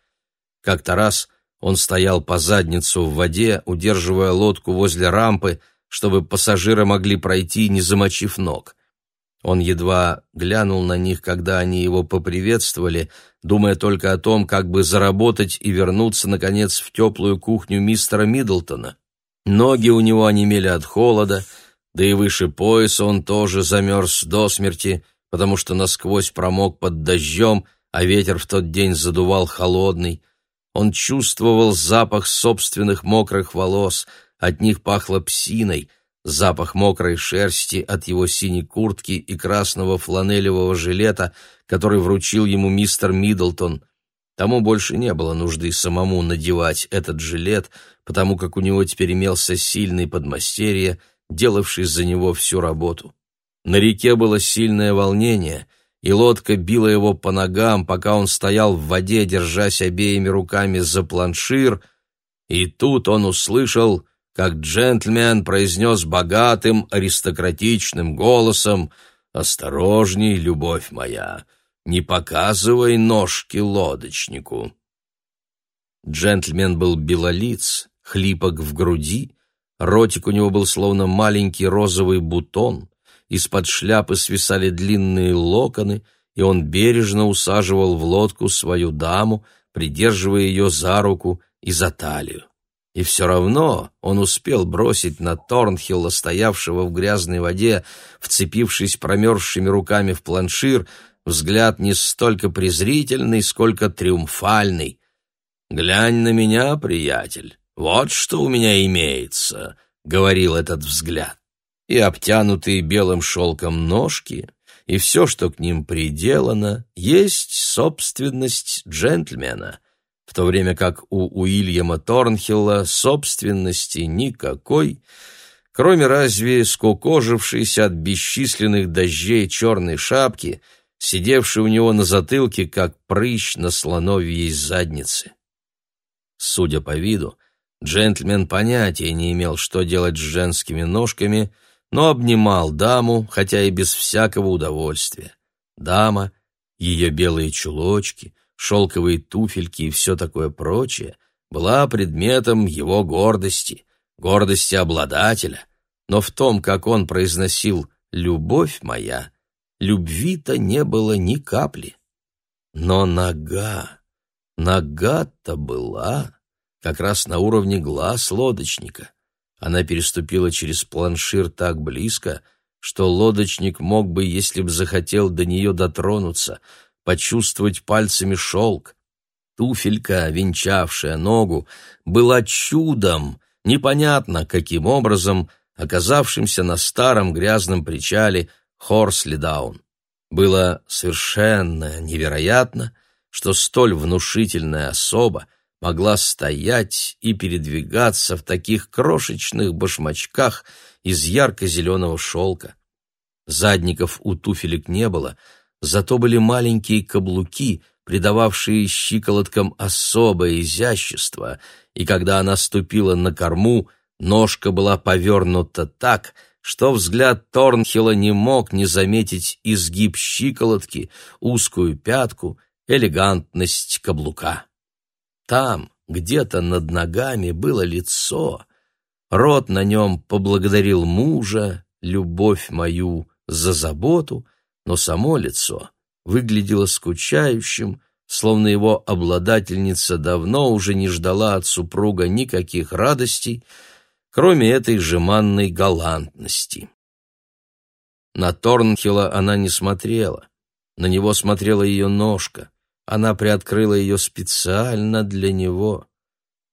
Как-то раз он стоял по задницу в воде, удерживая лодку возле рампы, чтобы пассажиры могли пройти, не замочив ног. Он едва глянул на них, когда они его поприветствовали, думая только о том, как бы заработать и вернуться, наконец, в теплую кухню мистера Миддлтона. Ноги у него онемели от холода, да и выше пояса он тоже замерз до смерти, потому что насквозь промок под дождем, а ветер в тот день задувал холодный. Он чувствовал запах собственных мокрых волос, от них пахло псиной — запах мокрой шерсти от его синей куртки и красного фланелевого жилета, который вручил ему мистер Миддлтон. Тому больше не было нужды самому надевать этот жилет, потому как у него теперь имелся сильный подмастерье, делавший за него всю работу. На реке было сильное волнение, и лодка била его по ногам, пока он стоял в воде, держась обеими руками за планшир, и тут он услышал как джентльмен произнес богатым аристократичным голосом «Осторожней, любовь моя, не показывай ножки лодочнику». Джентльмен был белолиц, хлипок в груди, ротик у него был словно маленький розовый бутон, из-под шляпы свисали длинные локоны, и он бережно усаживал в лодку свою даму, придерживая ее за руку и за талию. И все равно он успел бросить на Торнхилла, стоявшего в грязной воде, вцепившись промерзшими руками в планшир, взгляд не столько презрительный, сколько триумфальный. «Глянь на меня, приятель, вот что у меня имеется», — говорил этот взгляд. И обтянутые белым шелком ножки, и все, что к ним приделано, есть собственность джентльмена — в то время как у Уильяма Торнхилла собственности никакой, кроме разве скукожившейся от бесчисленных дождей черной шапки, сидевшей у него на затылке, как прыщ на слоновьей заднице. Судя по виду, джентльмен понятия не имел, что делать с женскими ножками, но обнимал даму, хотя и без всякого удовольствия. Дама, ее белые чулочки — шелковые туфельки и все такое прочее, была предметом его гордости, гордости обладателя, но в том, как он произносил «любовь моя», любви-то не было ни капли. Но нога, нога-то была как раз на уровне глаз лодочника. Она переступила через планшир так близко, что лодочник мог бы, если б захотел до нее дотронуться, почувствовать пальцами шелк. Туфелька, венчавшая ногу, была чудом, непонятно каким образом, оказавшимся на старом грязном причале Хорслидаун. Было совершенно невероятно, что столь внушительная особа могла стоять и передвигаться в таких крошечных башмачках из ярко-зеленого шелка. Задников у туфелек не было — зато были маленькие каблуки, придававшие щиколоткам особое изящество, и когда она ступила на корму, ножка была повернута так, что взгляд Торнхилла не мог не заметить изгиб щиколотки, узкую пятку, элегантность каблука. Там, где-то над ногами, было лицо. Рот на нем поблагодарил мужа, любовь мою, за заботу, но само лицо выглядело скучающим, словно его обладательница давно уже не ждала от супруга никаких радостей, кроме этой жеманной галантности. На Торнхилла она не смотрела. На него смотрела ее ножка. Она приоткрыла ее специально для него.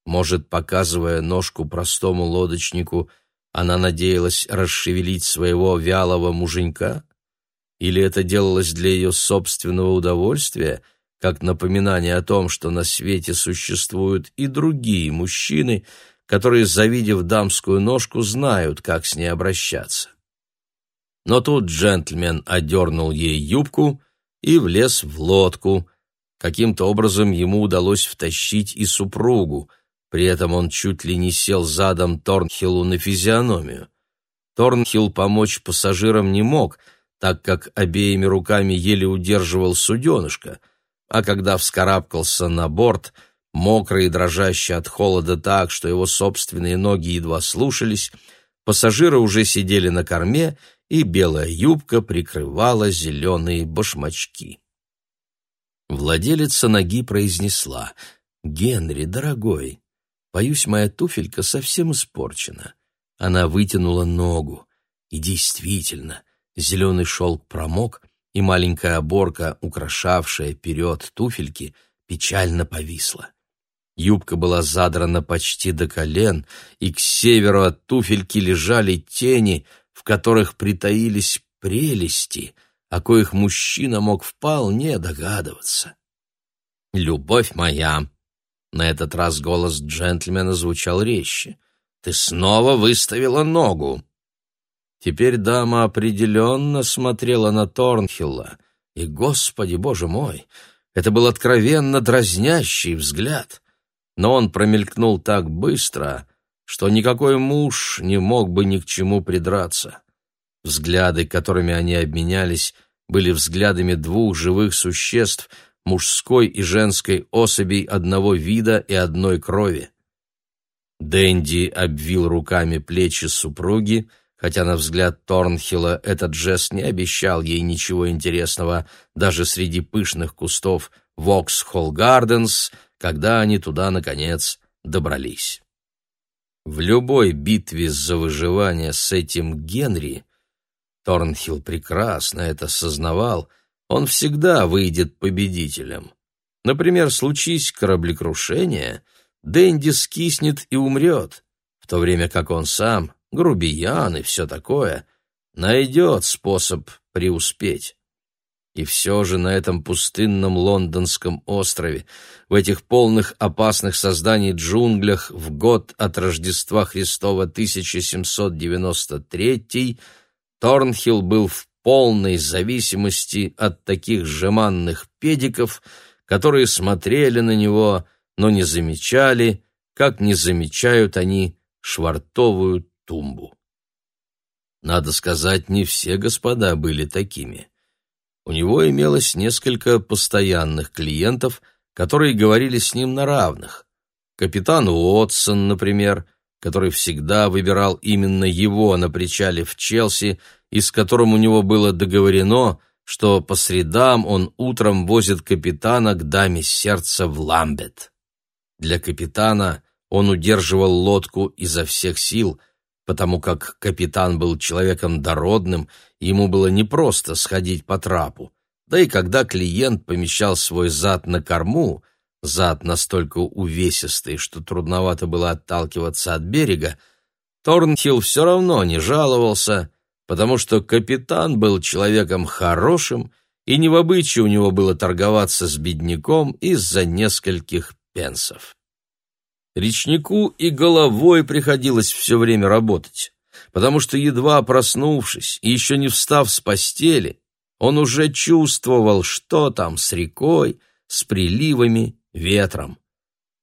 Может, показывая ножку простому лодочнику, она надеялась расшевелить своего вялого муженька? Или это делалось для ее собственного удовольствия, как напоминание о том, что на свете существуют и другие мужчины, которые, завидев дамскую ножку, знают, как с ней обращаться? Но тут джентльмен одернул ей юбку и влез в лодку. Каким-то образом ему удалось втащить и супругу, при этом он чуть ли не сел задом Торнхиллу на физиономию. Торнхилл помочь пассажирам не мог, так как обеими руками еле удерживал суденышко, а когда вскарабкался на борт, мокрый и дрожащий от холода так, что его собственные ноги едва слушались, пассажиры уже сидели на корме и белая юбка прикрывала зеленые башмачки. Владелица ноги произнесла «Генри, дорогой, боюсь, моя туфелька совсем испорчена». Она вытянула ногу, и действительно, зеленый шелк промок, и маленькая оборка, украшавшая вперед туфельки, печально повисла. Юбка была задрана почти до колен, и к северу от туфельки лежали тени — в которых притаились прелести, о коих мужчина мог вполне догадываться. «Любовь моя!» На этот раз голос джентльмена звучал резче. «Ты снова выставила ногу!» Теперь дама определенно смотрела на Торнхилла, и, господи, боже мой, это был откровенно дразнящий взгляд. Но он промелькнул так быстро, что никакой муж не мог бы ни к чему придраться. Взгляды, которыми они обменялись, были взглядами двух живых существ, мужской и женской особей одного вида и одной крови. Дэнди обвил руками плечи супруги, хотя на взгляд Торнхилла этот жест не обещал ей ничего интересного даже среди пышных кустов Воксхолл Гарденс, когда они туда, наконец, добрались. В любой битве за выживание с этим Генри Торнхилл прекрасно это сознавал, он всегда выйдет победителем. Например, случись кораблекрушение, Дэнди скиснет и умрет, в то время как он сам, грубиян и все такое, найдет способ преуспеть. И все же на этом пустынном лондонском острове, в этих полных опасных созданий джунглях в год от Рождества Христова 1793 Торнхилл был в полной зависимости от таких жеманных педиков, которые смотрели на него, но не замечали, как не замечают они швартовую тумбу. Надо сказать, не все господа были такими. У него имелось несколько постоянных клиентов, которые говорили с ним на равных. Капитан Уотсон, например, который всегда выбирал именно его на причале в Челси и с которым у него было договорено, что по средам он утром возит капитана к даме сердца в Ламбет. Для капитана он удерживал лодку изо всех сил – потому как капитан был человеком дородным, ему было непросто сходить по трапу. Да и когда клиент помещал свой зад на корму, зад настолько увесистый, что трудновато было отталкиваться от берега, Торнхилл все равно не жаловался, потому что капитан был человеком хорошим, и не в обычае у него было торговаться с бедняком из-за нескольких пенсов. Речнику и головой приходилось все время работать, потому что, едва проснувшись и еще не встав с постели, он уже чувствовал, что там с рекой, с приливами, ветром.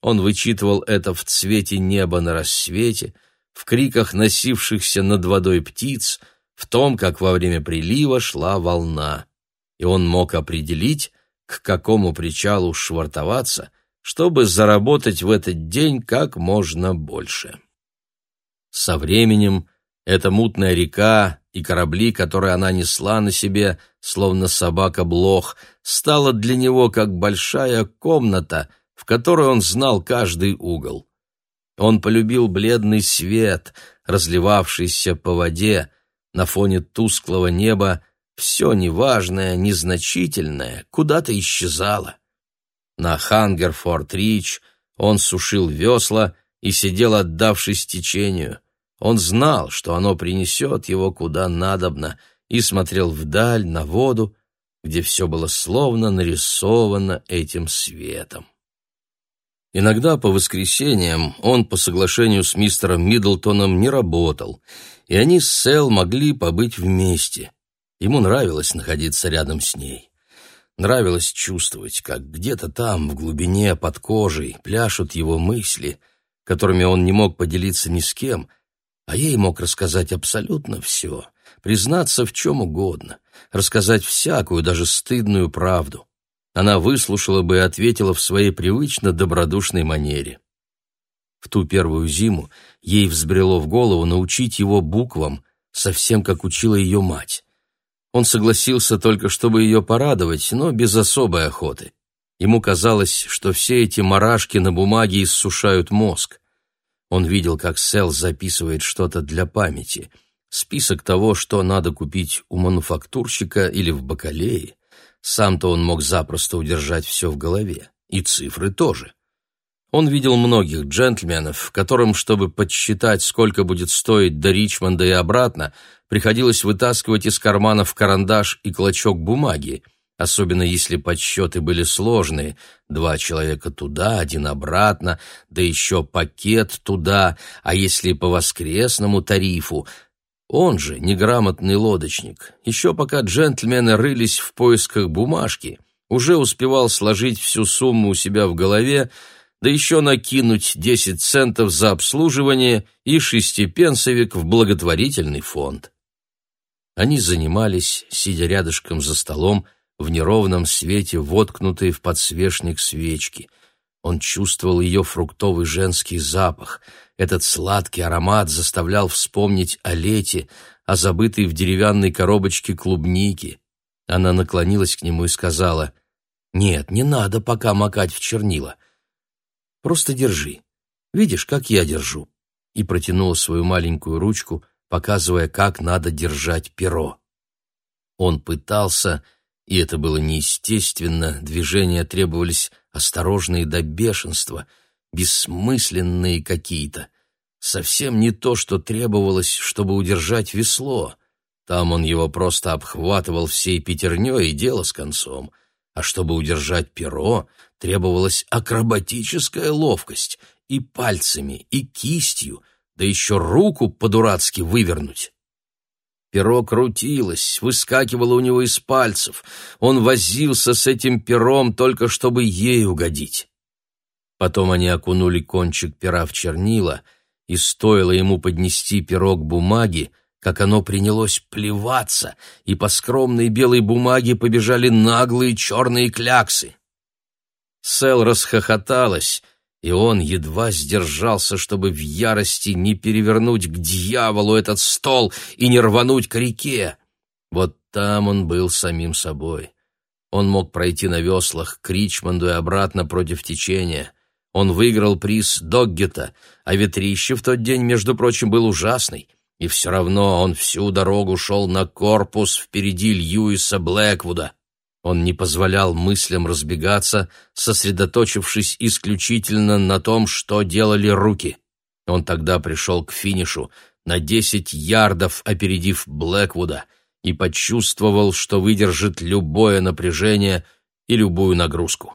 Он вычитывал это в цвете неба на рассвете, в криках носившихся над водой птиц, в том, как во время прилива шла волна. И он мог определить, к какому причалу швартоваться, чтобы заработать в этот день как можно больше. Со временем Эта мутная река и корабли, которые она несла на себе, словно собака-блох, стала для него как большая комната, в которой он знал каждый угол. Он полюбил бледный свет, разливавшийся по воде, на фоне тусклого неба все неважное, незначительное куда-то исчезало. На Хангерфорд-Рич он сушил весла и сидел, отдавшись течению — он знал, что оно принесет его куда надобно, и смотрел вдаль, на воду, где все было словно нарисовано этим светом. Иногда по воскресеньям он по соглашению с мистером Миддлтоном не работал, и они с Сэл могли побыть вместе. Ему нравилось находиться рядом с ней. Нравилось чувствовать, как где-то там, в глубине, под кожей, пляшут его мысли, которыми он не мог поделиться ни с кем, а ей мог рассказать абсолютно все, признаться в чем угодно, рассказать всякую, даже стыдную правду. Она выслушала бы и ответила в своей привычно добродушной манере. В ту первую зиму ей взбрело в голову научить его буквам, совсем как учила ее мать. Он согласился только, чтобы ее порадовать, но без особой охоты. Ему казалось, что все эти марашки на бумаге иссушают мозг. Он видел, как Сэл записывает что-то для памяти. Список того, что надо купить у мануфактурщика или в бакалее. Сам-то он мог запросто удержать все в голове. И цифры тоже. Он видел многих джентльменов, которым, чтобы подсчитать, сколько будет стоить до Ричмонда и обратно, приходилось вытаскивать из карманов карандаш и клочок бумаги — особенно если подсчеты были сложные. Два человека туда, один обратно, да еще пакет туда, а если по воскресному тарифу. Он же, неграмотный лодочник, еще пока джентльмены рылись в поисках бумажки, уже успевал сложить всю сумму у себя в голове, да еще накинуть десять центов за обслуживание и шестипенсовик в благотворительный фонд. Они занимались, сидя рядышком за столом, в неровном свете, воткнутой в подсвечник свечки. Он чувствовал ее фруктовый женский запах. Этот сладкий аромат заставлял вспомнить о лете, о забытой в деревянной коробочке клубники. Она наклонилась к нему и сказала, «Нет, не надо пока макать в чернила. Просто держи. Видишь, как я держу?» И протянула свою маленькую ручку, показывая, как надо держать перо. Он пытался и это было неестественно, движения требовались осторожные до бешенства, бессмысленные какие-то. Совсем не то, что требовалось, чтобы удержать весло. Там он его просто обхватывал всей пятерней и дело с концом. А чтобы удержать перо, требовалась акробатическая ловкость и пальцами, и кистью, да еще руку по-дурацки вывернуть. Перо крутилось, выскакивало у него из пальцев. Он возился с этим пером только чтобы ей угодить. Потом они окунули кончик пера в чернила, и стоило ему поднести перо к бумаге, как оно принялось плеваться, и по скромной белой бумаге побежали наглые черные кляксы. Сэл расхохоталась, и он едва сдержался, чтобы в ярости не перевернуть к дьяволу этот стол и не рвануть к реке. Вот там он был самим собой. Он мог пройти на веслах к Ричмонду и обратно против течения. Он выиграл приз Доггета, а ветрище в тот день, между прочим, был ужасный. И все равно он всю дорогу шел на корпус впереди Льюиса Блэквуда. Он не позволял мыслям разбегаться, сосредоточившись исключительно на том, что делали руки. Он тогда пришел к финишу, на десять ярдов опередив Блэквуда, и почувствовал, что выдержит любое напряжение и любую нагрузку.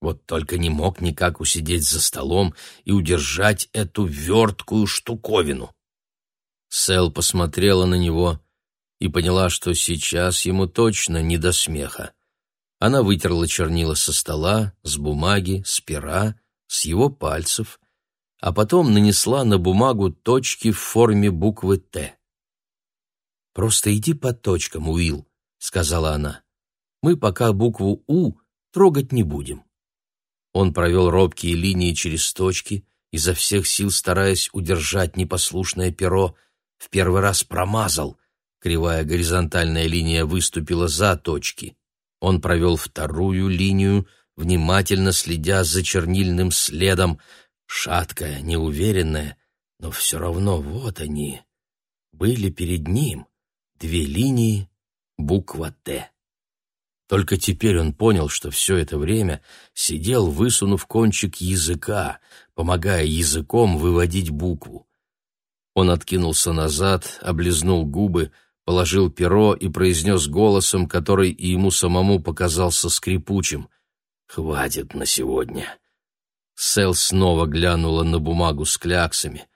Вот только не мог никак усидеть за столом и удержать эту верткую штуковину. Сэл посмотрела на него и поняла, что сейчас ему точно не до смеха. Она вытерла чернила со стола, с бумаги, с пера, с его пальцев, а потом нанесла на бумагу точки в форме буквы «Т». «Просто иди по точкам, Уилл», — сказала она. «Мы пока букву «У» трогать не будем». Он провел робкие линии через точки, изо всех сил стараясь удержать непослушное перо, в первый раз промазал. Кривая горизонтальная линия выступила за точки. Он провел вторую линию, внимательно следя за чернильным следом, шаткая, неуверенная, но все равно вот они. Были перед ним две линии, буква «Т». Только теперь он понял, что все это время сидел, высунув кончик языка, помогая языком выводить букву. Он откинулся назад, облизнул губы, положил перо и произнес голосом, который и ему самому показался скрипучим. «Хватит на сегодня». Сэл снова глянула на бумагу с кляксами.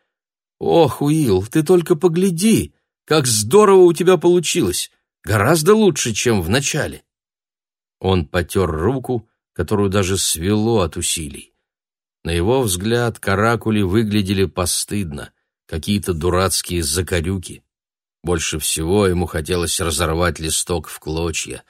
«Ох, Уилл, ты только погляди! Как здорово у тебя получилось! Гораздо лучше, чем в начале!» Он потер руку, которую даже свело от усилий. На его взгляд каракули выглядели постыдно, какие-то дурацкие закорюки. Больше всего ему хотелось разорвать листок в клочья,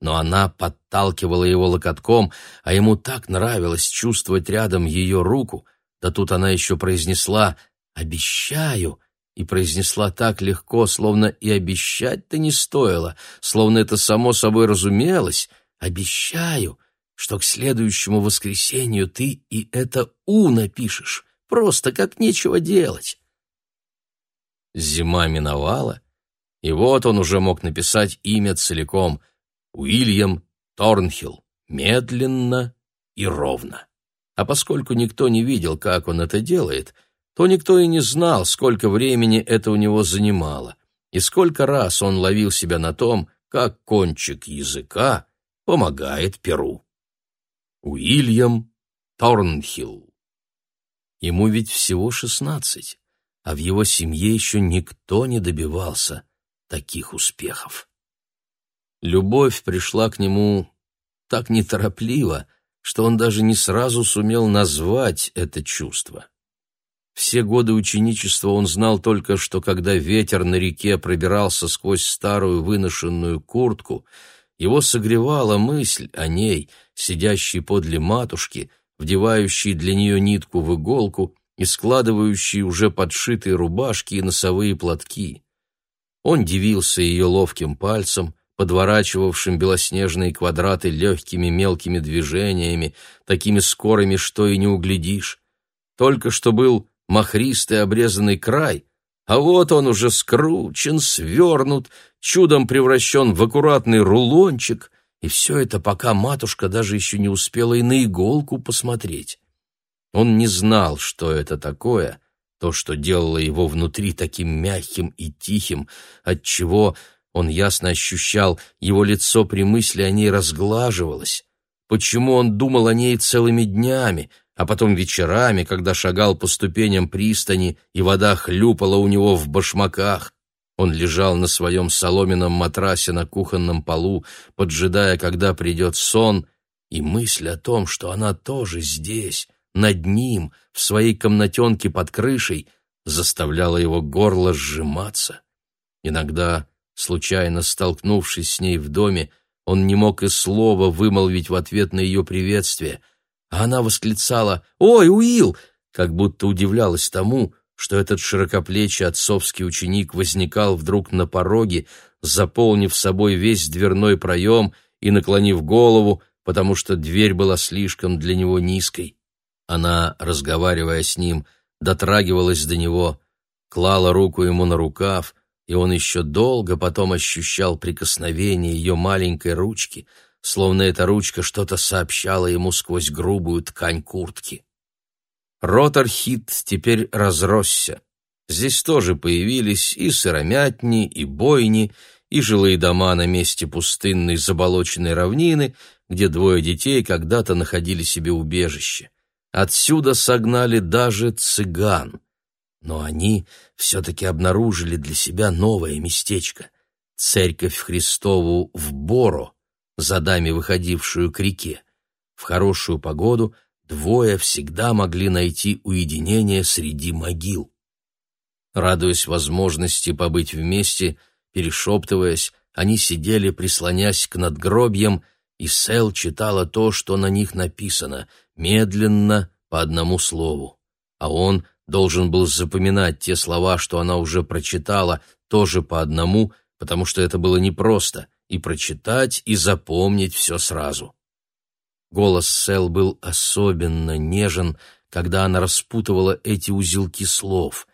но она подталкивала его локотком, а ему так нравилось чувствовать рядом ее руку, да тут она еще произнесла «обещаю», и произнесла так легко, словно и обещать-то не стоило, словно это само собой разумелось, «обещаю», что к следующему воскресенью ты и это «у» напишешь, просто как нечего делать. Зима миновала, и вот он уже мог написать имя целиком — Уильям Торнхилл, медленно и ровно. А поскольку никто не видел, как он это делает, то никто и не знал, сколько времени это у него занимало, и сколько раз он ловил себя на том, как кончик языка помогает перу. Уильям Торнхилл. Ему ведь всего шестнадцать, а в его семье еще никто не добивался таких успехов. Любовь пришла к нему так неторопливо, что он даже не сразу сумел назвать это чувство. Все годы ученичества он знал только, что когда ветер на реке пробирался сквозь старую выношенную куртку — его согревала мысль о ней, сидящей подле матушки, вдевающей для нее нитку в иголку и складывающей уже подшитые рубашки и носовые платки. Он дивился ее ловким пальцем, подворачивавшим белоснежные квадраты легкими мелкими движениями, такими скорыми, что и не углядишь. Только что был махристый обрезанный край, а вот он уже скручен, свернут, чудом превращен в аккуратный рулончик, и все это пока матушка даже еще не успела и на иголку посмотреть. Он не знал, что это такое, то, что делало его внутри таким мягким и тихим, отчего он ясно ощущал, его лицо при мысли о ней разглаживалось, почему он думал о ней целыми днями, а потом вечерами, когда шагал по ступеням пристани, и вода хлюпала у него в башмаках. Он лежал на своем соломенном матрасе на кухонном полу, поджидая, когда придет сон, и мысль о том, что она тоже здесь, над ним, в своей комнатенке под крышей, заставляла его горло сжиматься. Иногда, случайно столкнувшись с ней в доме, он не мог и слова вымолвить в ответ на ее приветствие, а она восклицала «Ой, Уилл!», как будто удивлялась тому, что этот широкоплечий отцовский ученик возникал вдруг на пороге, заполнив собой весь дверной проем и наклонив голову, потому что дверь была слишком для него низкой. Она, разговаривая с ним, дотрагивалась до него, клала руку ему на рукав, и он еще долго потом ощущал прикосновение ее маленькой ручки — словно эта ручка что-то сообщала ему сквозь грубую ткань куртки. Роторхит теперь разросся. Здесь тоже появились и сыромятни, и бойни, и жилые дома на месте пустынной заболоченной равнины, где двое детей когда-то находили себе убежище. Отсюда согнали даже цыган. Но они все-таки обнаружили для себя новое местечко — церковь Христову в Боро, задами выходившую к реке. В хорошую погоду двое всегда могли найти уединение среди могил. Радуясь возможности побыть вместе, перешептываясь, они сидели, прислонясь к надгробьям, и Сэл читала то, что на них написано, медленно, по одному слову. А он должен был запоминать те слова, что она уже прочитала, тоже по одному, потому что это было непросто — и прочитать, и запомнить все сразу. Голос Сэл был особенно нежен, когда она распутывала эти узелки слов.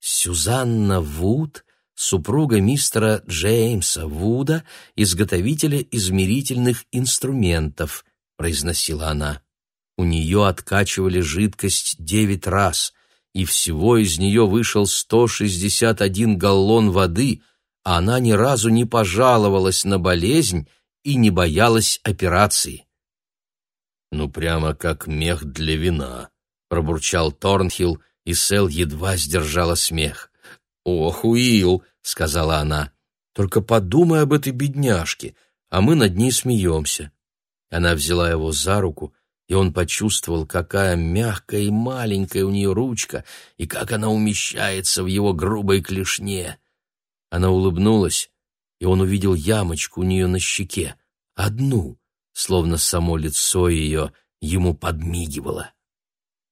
«Сюзанна Вуд — супруга мистера Джеймса Вуда, изготовителя измерительных инструментов», — произносила она. У нее откачивали жидкость девять раз, и всего из нее вышел 161 галлон воды, а она ни разу не пожаловалась на болезнь и не боялась операции. «Ну, прямо как мех для вина», — пробурчал Торнхилл, и Сэл едва сдержала смех. «Ох, Уилл», — сказала она, — «только подумай об этой бедняжке, а мы над ней смеемся». Она взяла его за руку, и он почувствовал, какая мягкая и маленькая у нее ручка, и как она умещается в его грубой клешне. Она улыбнулась, и он увидел ямочку у нее на щеке, одну, словно само лицо ее ему подмигивало.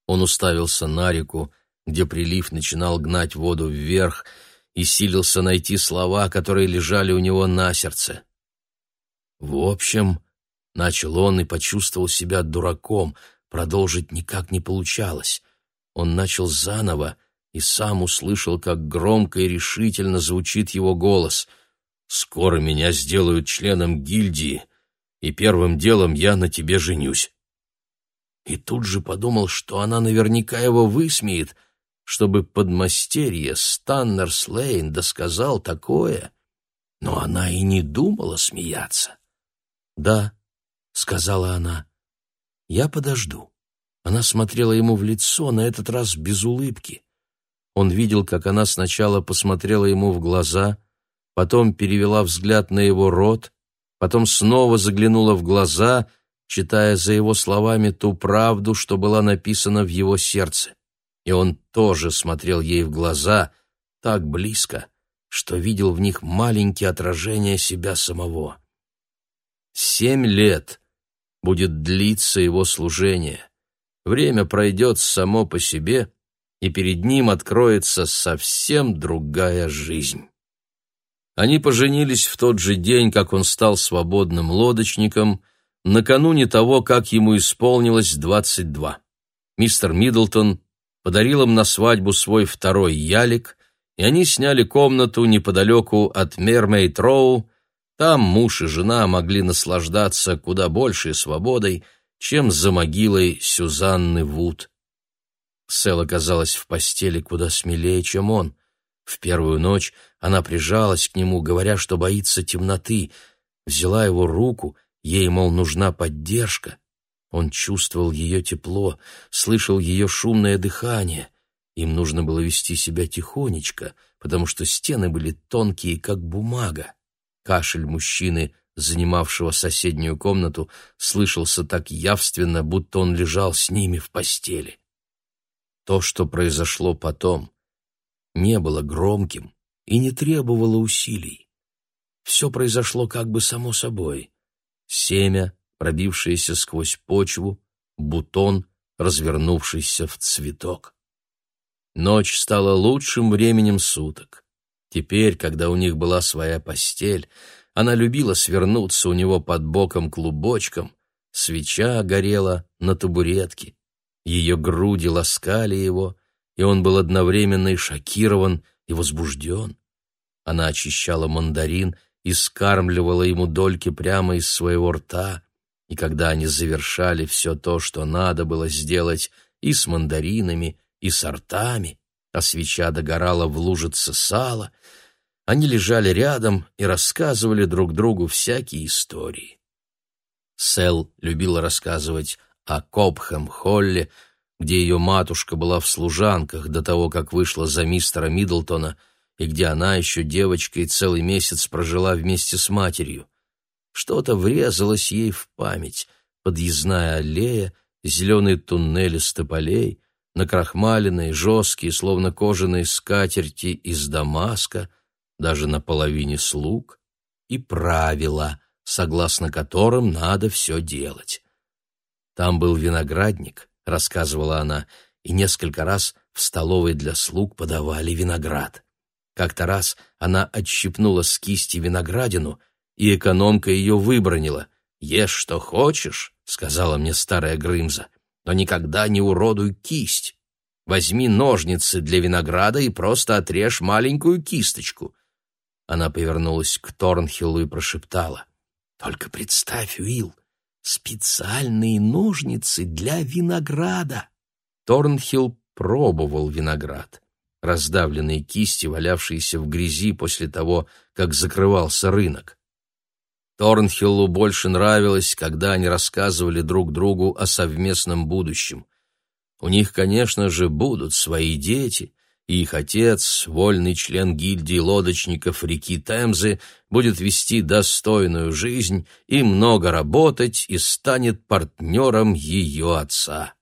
Он уставился на реку, где прилив начинал гнать воду вверх, и силился найти слова, которые лежали у него на сердце. В общем, начал он и почувствовал себя дураком, продолжить никак не получалось. Он начал заново и сам услышал, как громко и решительно звучит его голос. «Скоро меня сделают членом гильдии, и первым делом я на тебе женюсь. И тут же подумал, что она наверняка его высмеет, чтобы подмастерье Станнерс Лейн досказал такое, но она и не думала смеяться. «Да», — сказала она, — «я подожду». Она смотрела ему в лицо, на этот раз без улыбки. Он видел, как она сначала посмотрела ему в глаза, потом перевела взгляд на его рот, потом снова заглянула в глаза, читая за его словами ту правду, что была написана в его сердце. И он тоже смотрел ей в глаза так близко, что видел в них маленькие отражения себя самого. Семь лет будет длиться его служение. Время пройдет само по себе, и перед ним откроется совсем другая жизнь. Они поженились в тот же день, как он стал свободным лодочником, накануне того, как ему исполнилось двадцать два. Мистер Миддлтон подарил им на свадьбу свой второй ялик, и они сняли комнату неподалеку от Мермейд-Роу. Там муж и жена могли наслаждаться куда большей свободой, чем за могилой Сюзанны Вуд. Сэл оказалась в постели куда смелее, чем он. В первую ночь она прижалась к нему, говоря, что боится темноты, взяла его руку, ей, мол, нужна поддержка. Он чувствовал ее тепло, слышал ее шумное дыхание. Им нужно было вести себя тихонечко, потому что стены были тонкие, как бумага. Кашель мужчины, занимавшего соседнюю комнату, слышался так явственно, будто он лежал с ними в постели. То, что произошло потом, не было громким и не требовало усилий. Все произошло как бы само собой. Семя, пробившееся сквозь почву, бутон, развернувшийся в цветок. Ночь стала лучшим временем суток. Теперь, когда у них была своя постель, она любила свернуться у него под боком клубочком, свеча горела на табуретке, ее груди ласкали его, и он был одновременно и шокирован, и возбужден. Она очищала мандарин и скармливала ему дольки прямо из своего рта, и когда они завершали все то, что надо было сделать и с мандаринами, и с ртами, а свеча догорала в лужице сала, они лежали рядом и рассказывали друг другу всякие истории. Сэл любила рассказывать о Копхэм-Холле, где ее матушка была в служанках до того, как вышла за мистера Миддлтона, и где она еще девочкой целый месяц прожила вместе с матерью. Что-то врезалось ей в память. Подъездная аллея, зеленый туннель из тополей, накрахмаленные, жесткие, словно кожаные скатерти из Дамаска, даже на половине слуг, и правила, согласно которым надо все делать. Там был виноградник, рассказывала она, и несколько раз в столовой для слуг подавали виноград. Как-то раз она отщипнула с кисти виноградину, и экономка ее выбронила. «Ешь, что хочешь», — сказала мне старая Грымза, «но никогда не уродуй кисть. Возьми ножницы для винограда и просто отрежь маленькую кисточку». Она повернулась к Торнхиллу и прошептала. «Только представь, Уилл, специальные ножницы для винограда!» Торнхилл пробовал виноград раздавленные кисти, валявшиеся в грязи после того, как закрывался рынок. Торнхиллу больше нравилось, когда они рассказывали друг другу о совместном будущем. У них, конечно же, будут свои дети, и их отец, вольный член гильдии лодочников реки Темзы, будет вести достойную жизнь и много работать и станет партнером ее отца.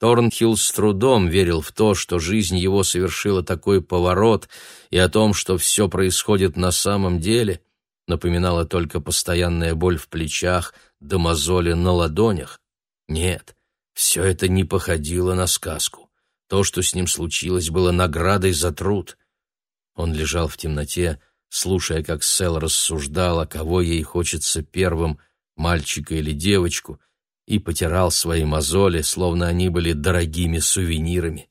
Торнхилл с трудом верил в то, что жизнь его совершила такой поворот, и о том, что все происходит на самом деле, напоминала только постоянная боль в плечах да мозоли на ладонях. Нет, все это не походило на сказку. То, что с ним случилось, было наградой за труд. Он лежал в темноте, слушая, как Сэл рассуждала, кого ей хочется первым, мальчика или девочку, и потирал свои мозоли, словно они были дорогими сувенирами.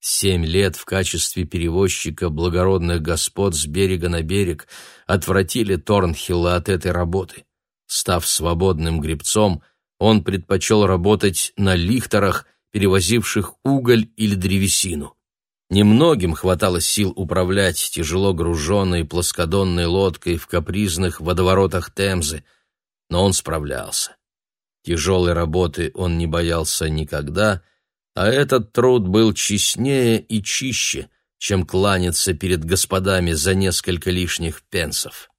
Семь лет в качестве перевозчика благородных господ с берега на берег отвратили Торнхилла от этой работы. Став свободным гребцом, он предпочел работать на лихтерах, перевозивших уголь или древесину. Немногим хватало сил управлять тяжело груженной плоскодонной лодкой в капризных водоворотах Темзы, но он справлялся. Тяжелой работы он не боялся никогда, а этот труд был честнее и чище, чем кланяться перед господами за несколько лишних пенсов.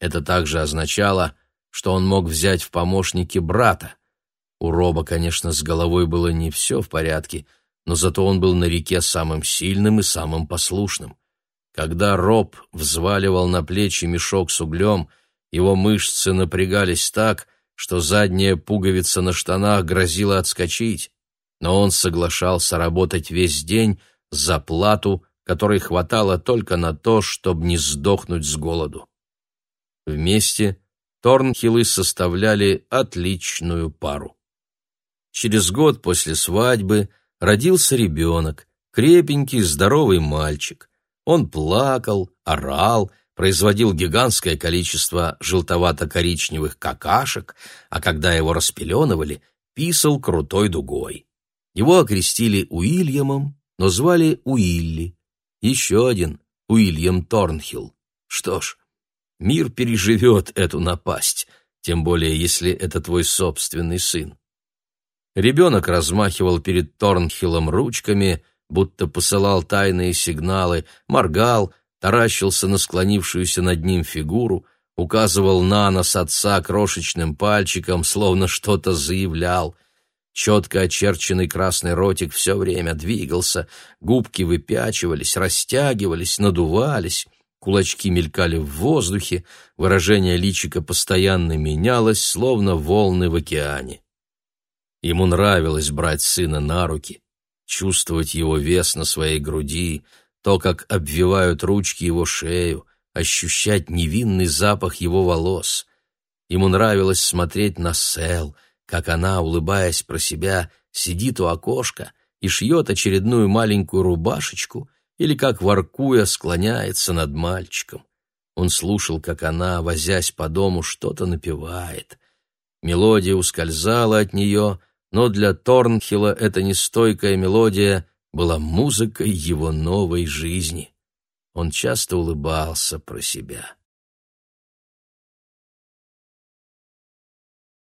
Это также означало, что он мог взять в помощники брата. У Роба, конечно, с головой было не все в порядке, но зато он был на реке самым сильным и самым послушным. Когда Роб взваливал на плечи мешок с углем, его мышцы напрягались так, что задняя пуговица на штанах грозила отскочить, но он соглашался работать весь день за плату, которой хватало только на то, чтобы не сдохнуть с голоду. Вместе Торнхиллы составляли отличную пару. Через год после свадьбы родился ребенок, крепенький, здоровый мальчик. Он плакал, орал, производил гигантское количество желтовато-коричневых какашек, а когда его распеленывали, писал крутой дугой. Его окрестили Уильямом, но звали Уилли. Еще один — Уильям Торнхилл. Что ж, мир переживет эту напасть, тем более если это твой собственный сын. Ребенок размахивал перед Торнхиллом ручками, будто посылал тайные сигналы, моргал, таращился на склонившуюся над ним фигуру, указывал на нос отца крошечным пальчиком, словно что-то заявлял. Четко очерченный красный ротик все время двигался, губки выпячивались, растягивались, надувались, кулачки мелькали в воздухе, выражение личика постоянно менялось, словно волны в океане. Ему нравилось брать сына на руки, чувствовать его вес на своей груди, то, как обвивают ручки его шею, ощущать невинный запах его волос. Ему нравилось смотреть на Сэл, как она, улыбаясь про себя, сидит у окошка и шьет очередную маленькую рубашечку или, как воркуя, склоняется над мальчиком. Он слушал, как она, возясь по дому, что-то напевает. Мелодия ускользала от нее, но для Торнхилла эта нестойкая мелодия была музыкой его новой жизни. Он часто улыбался про себя.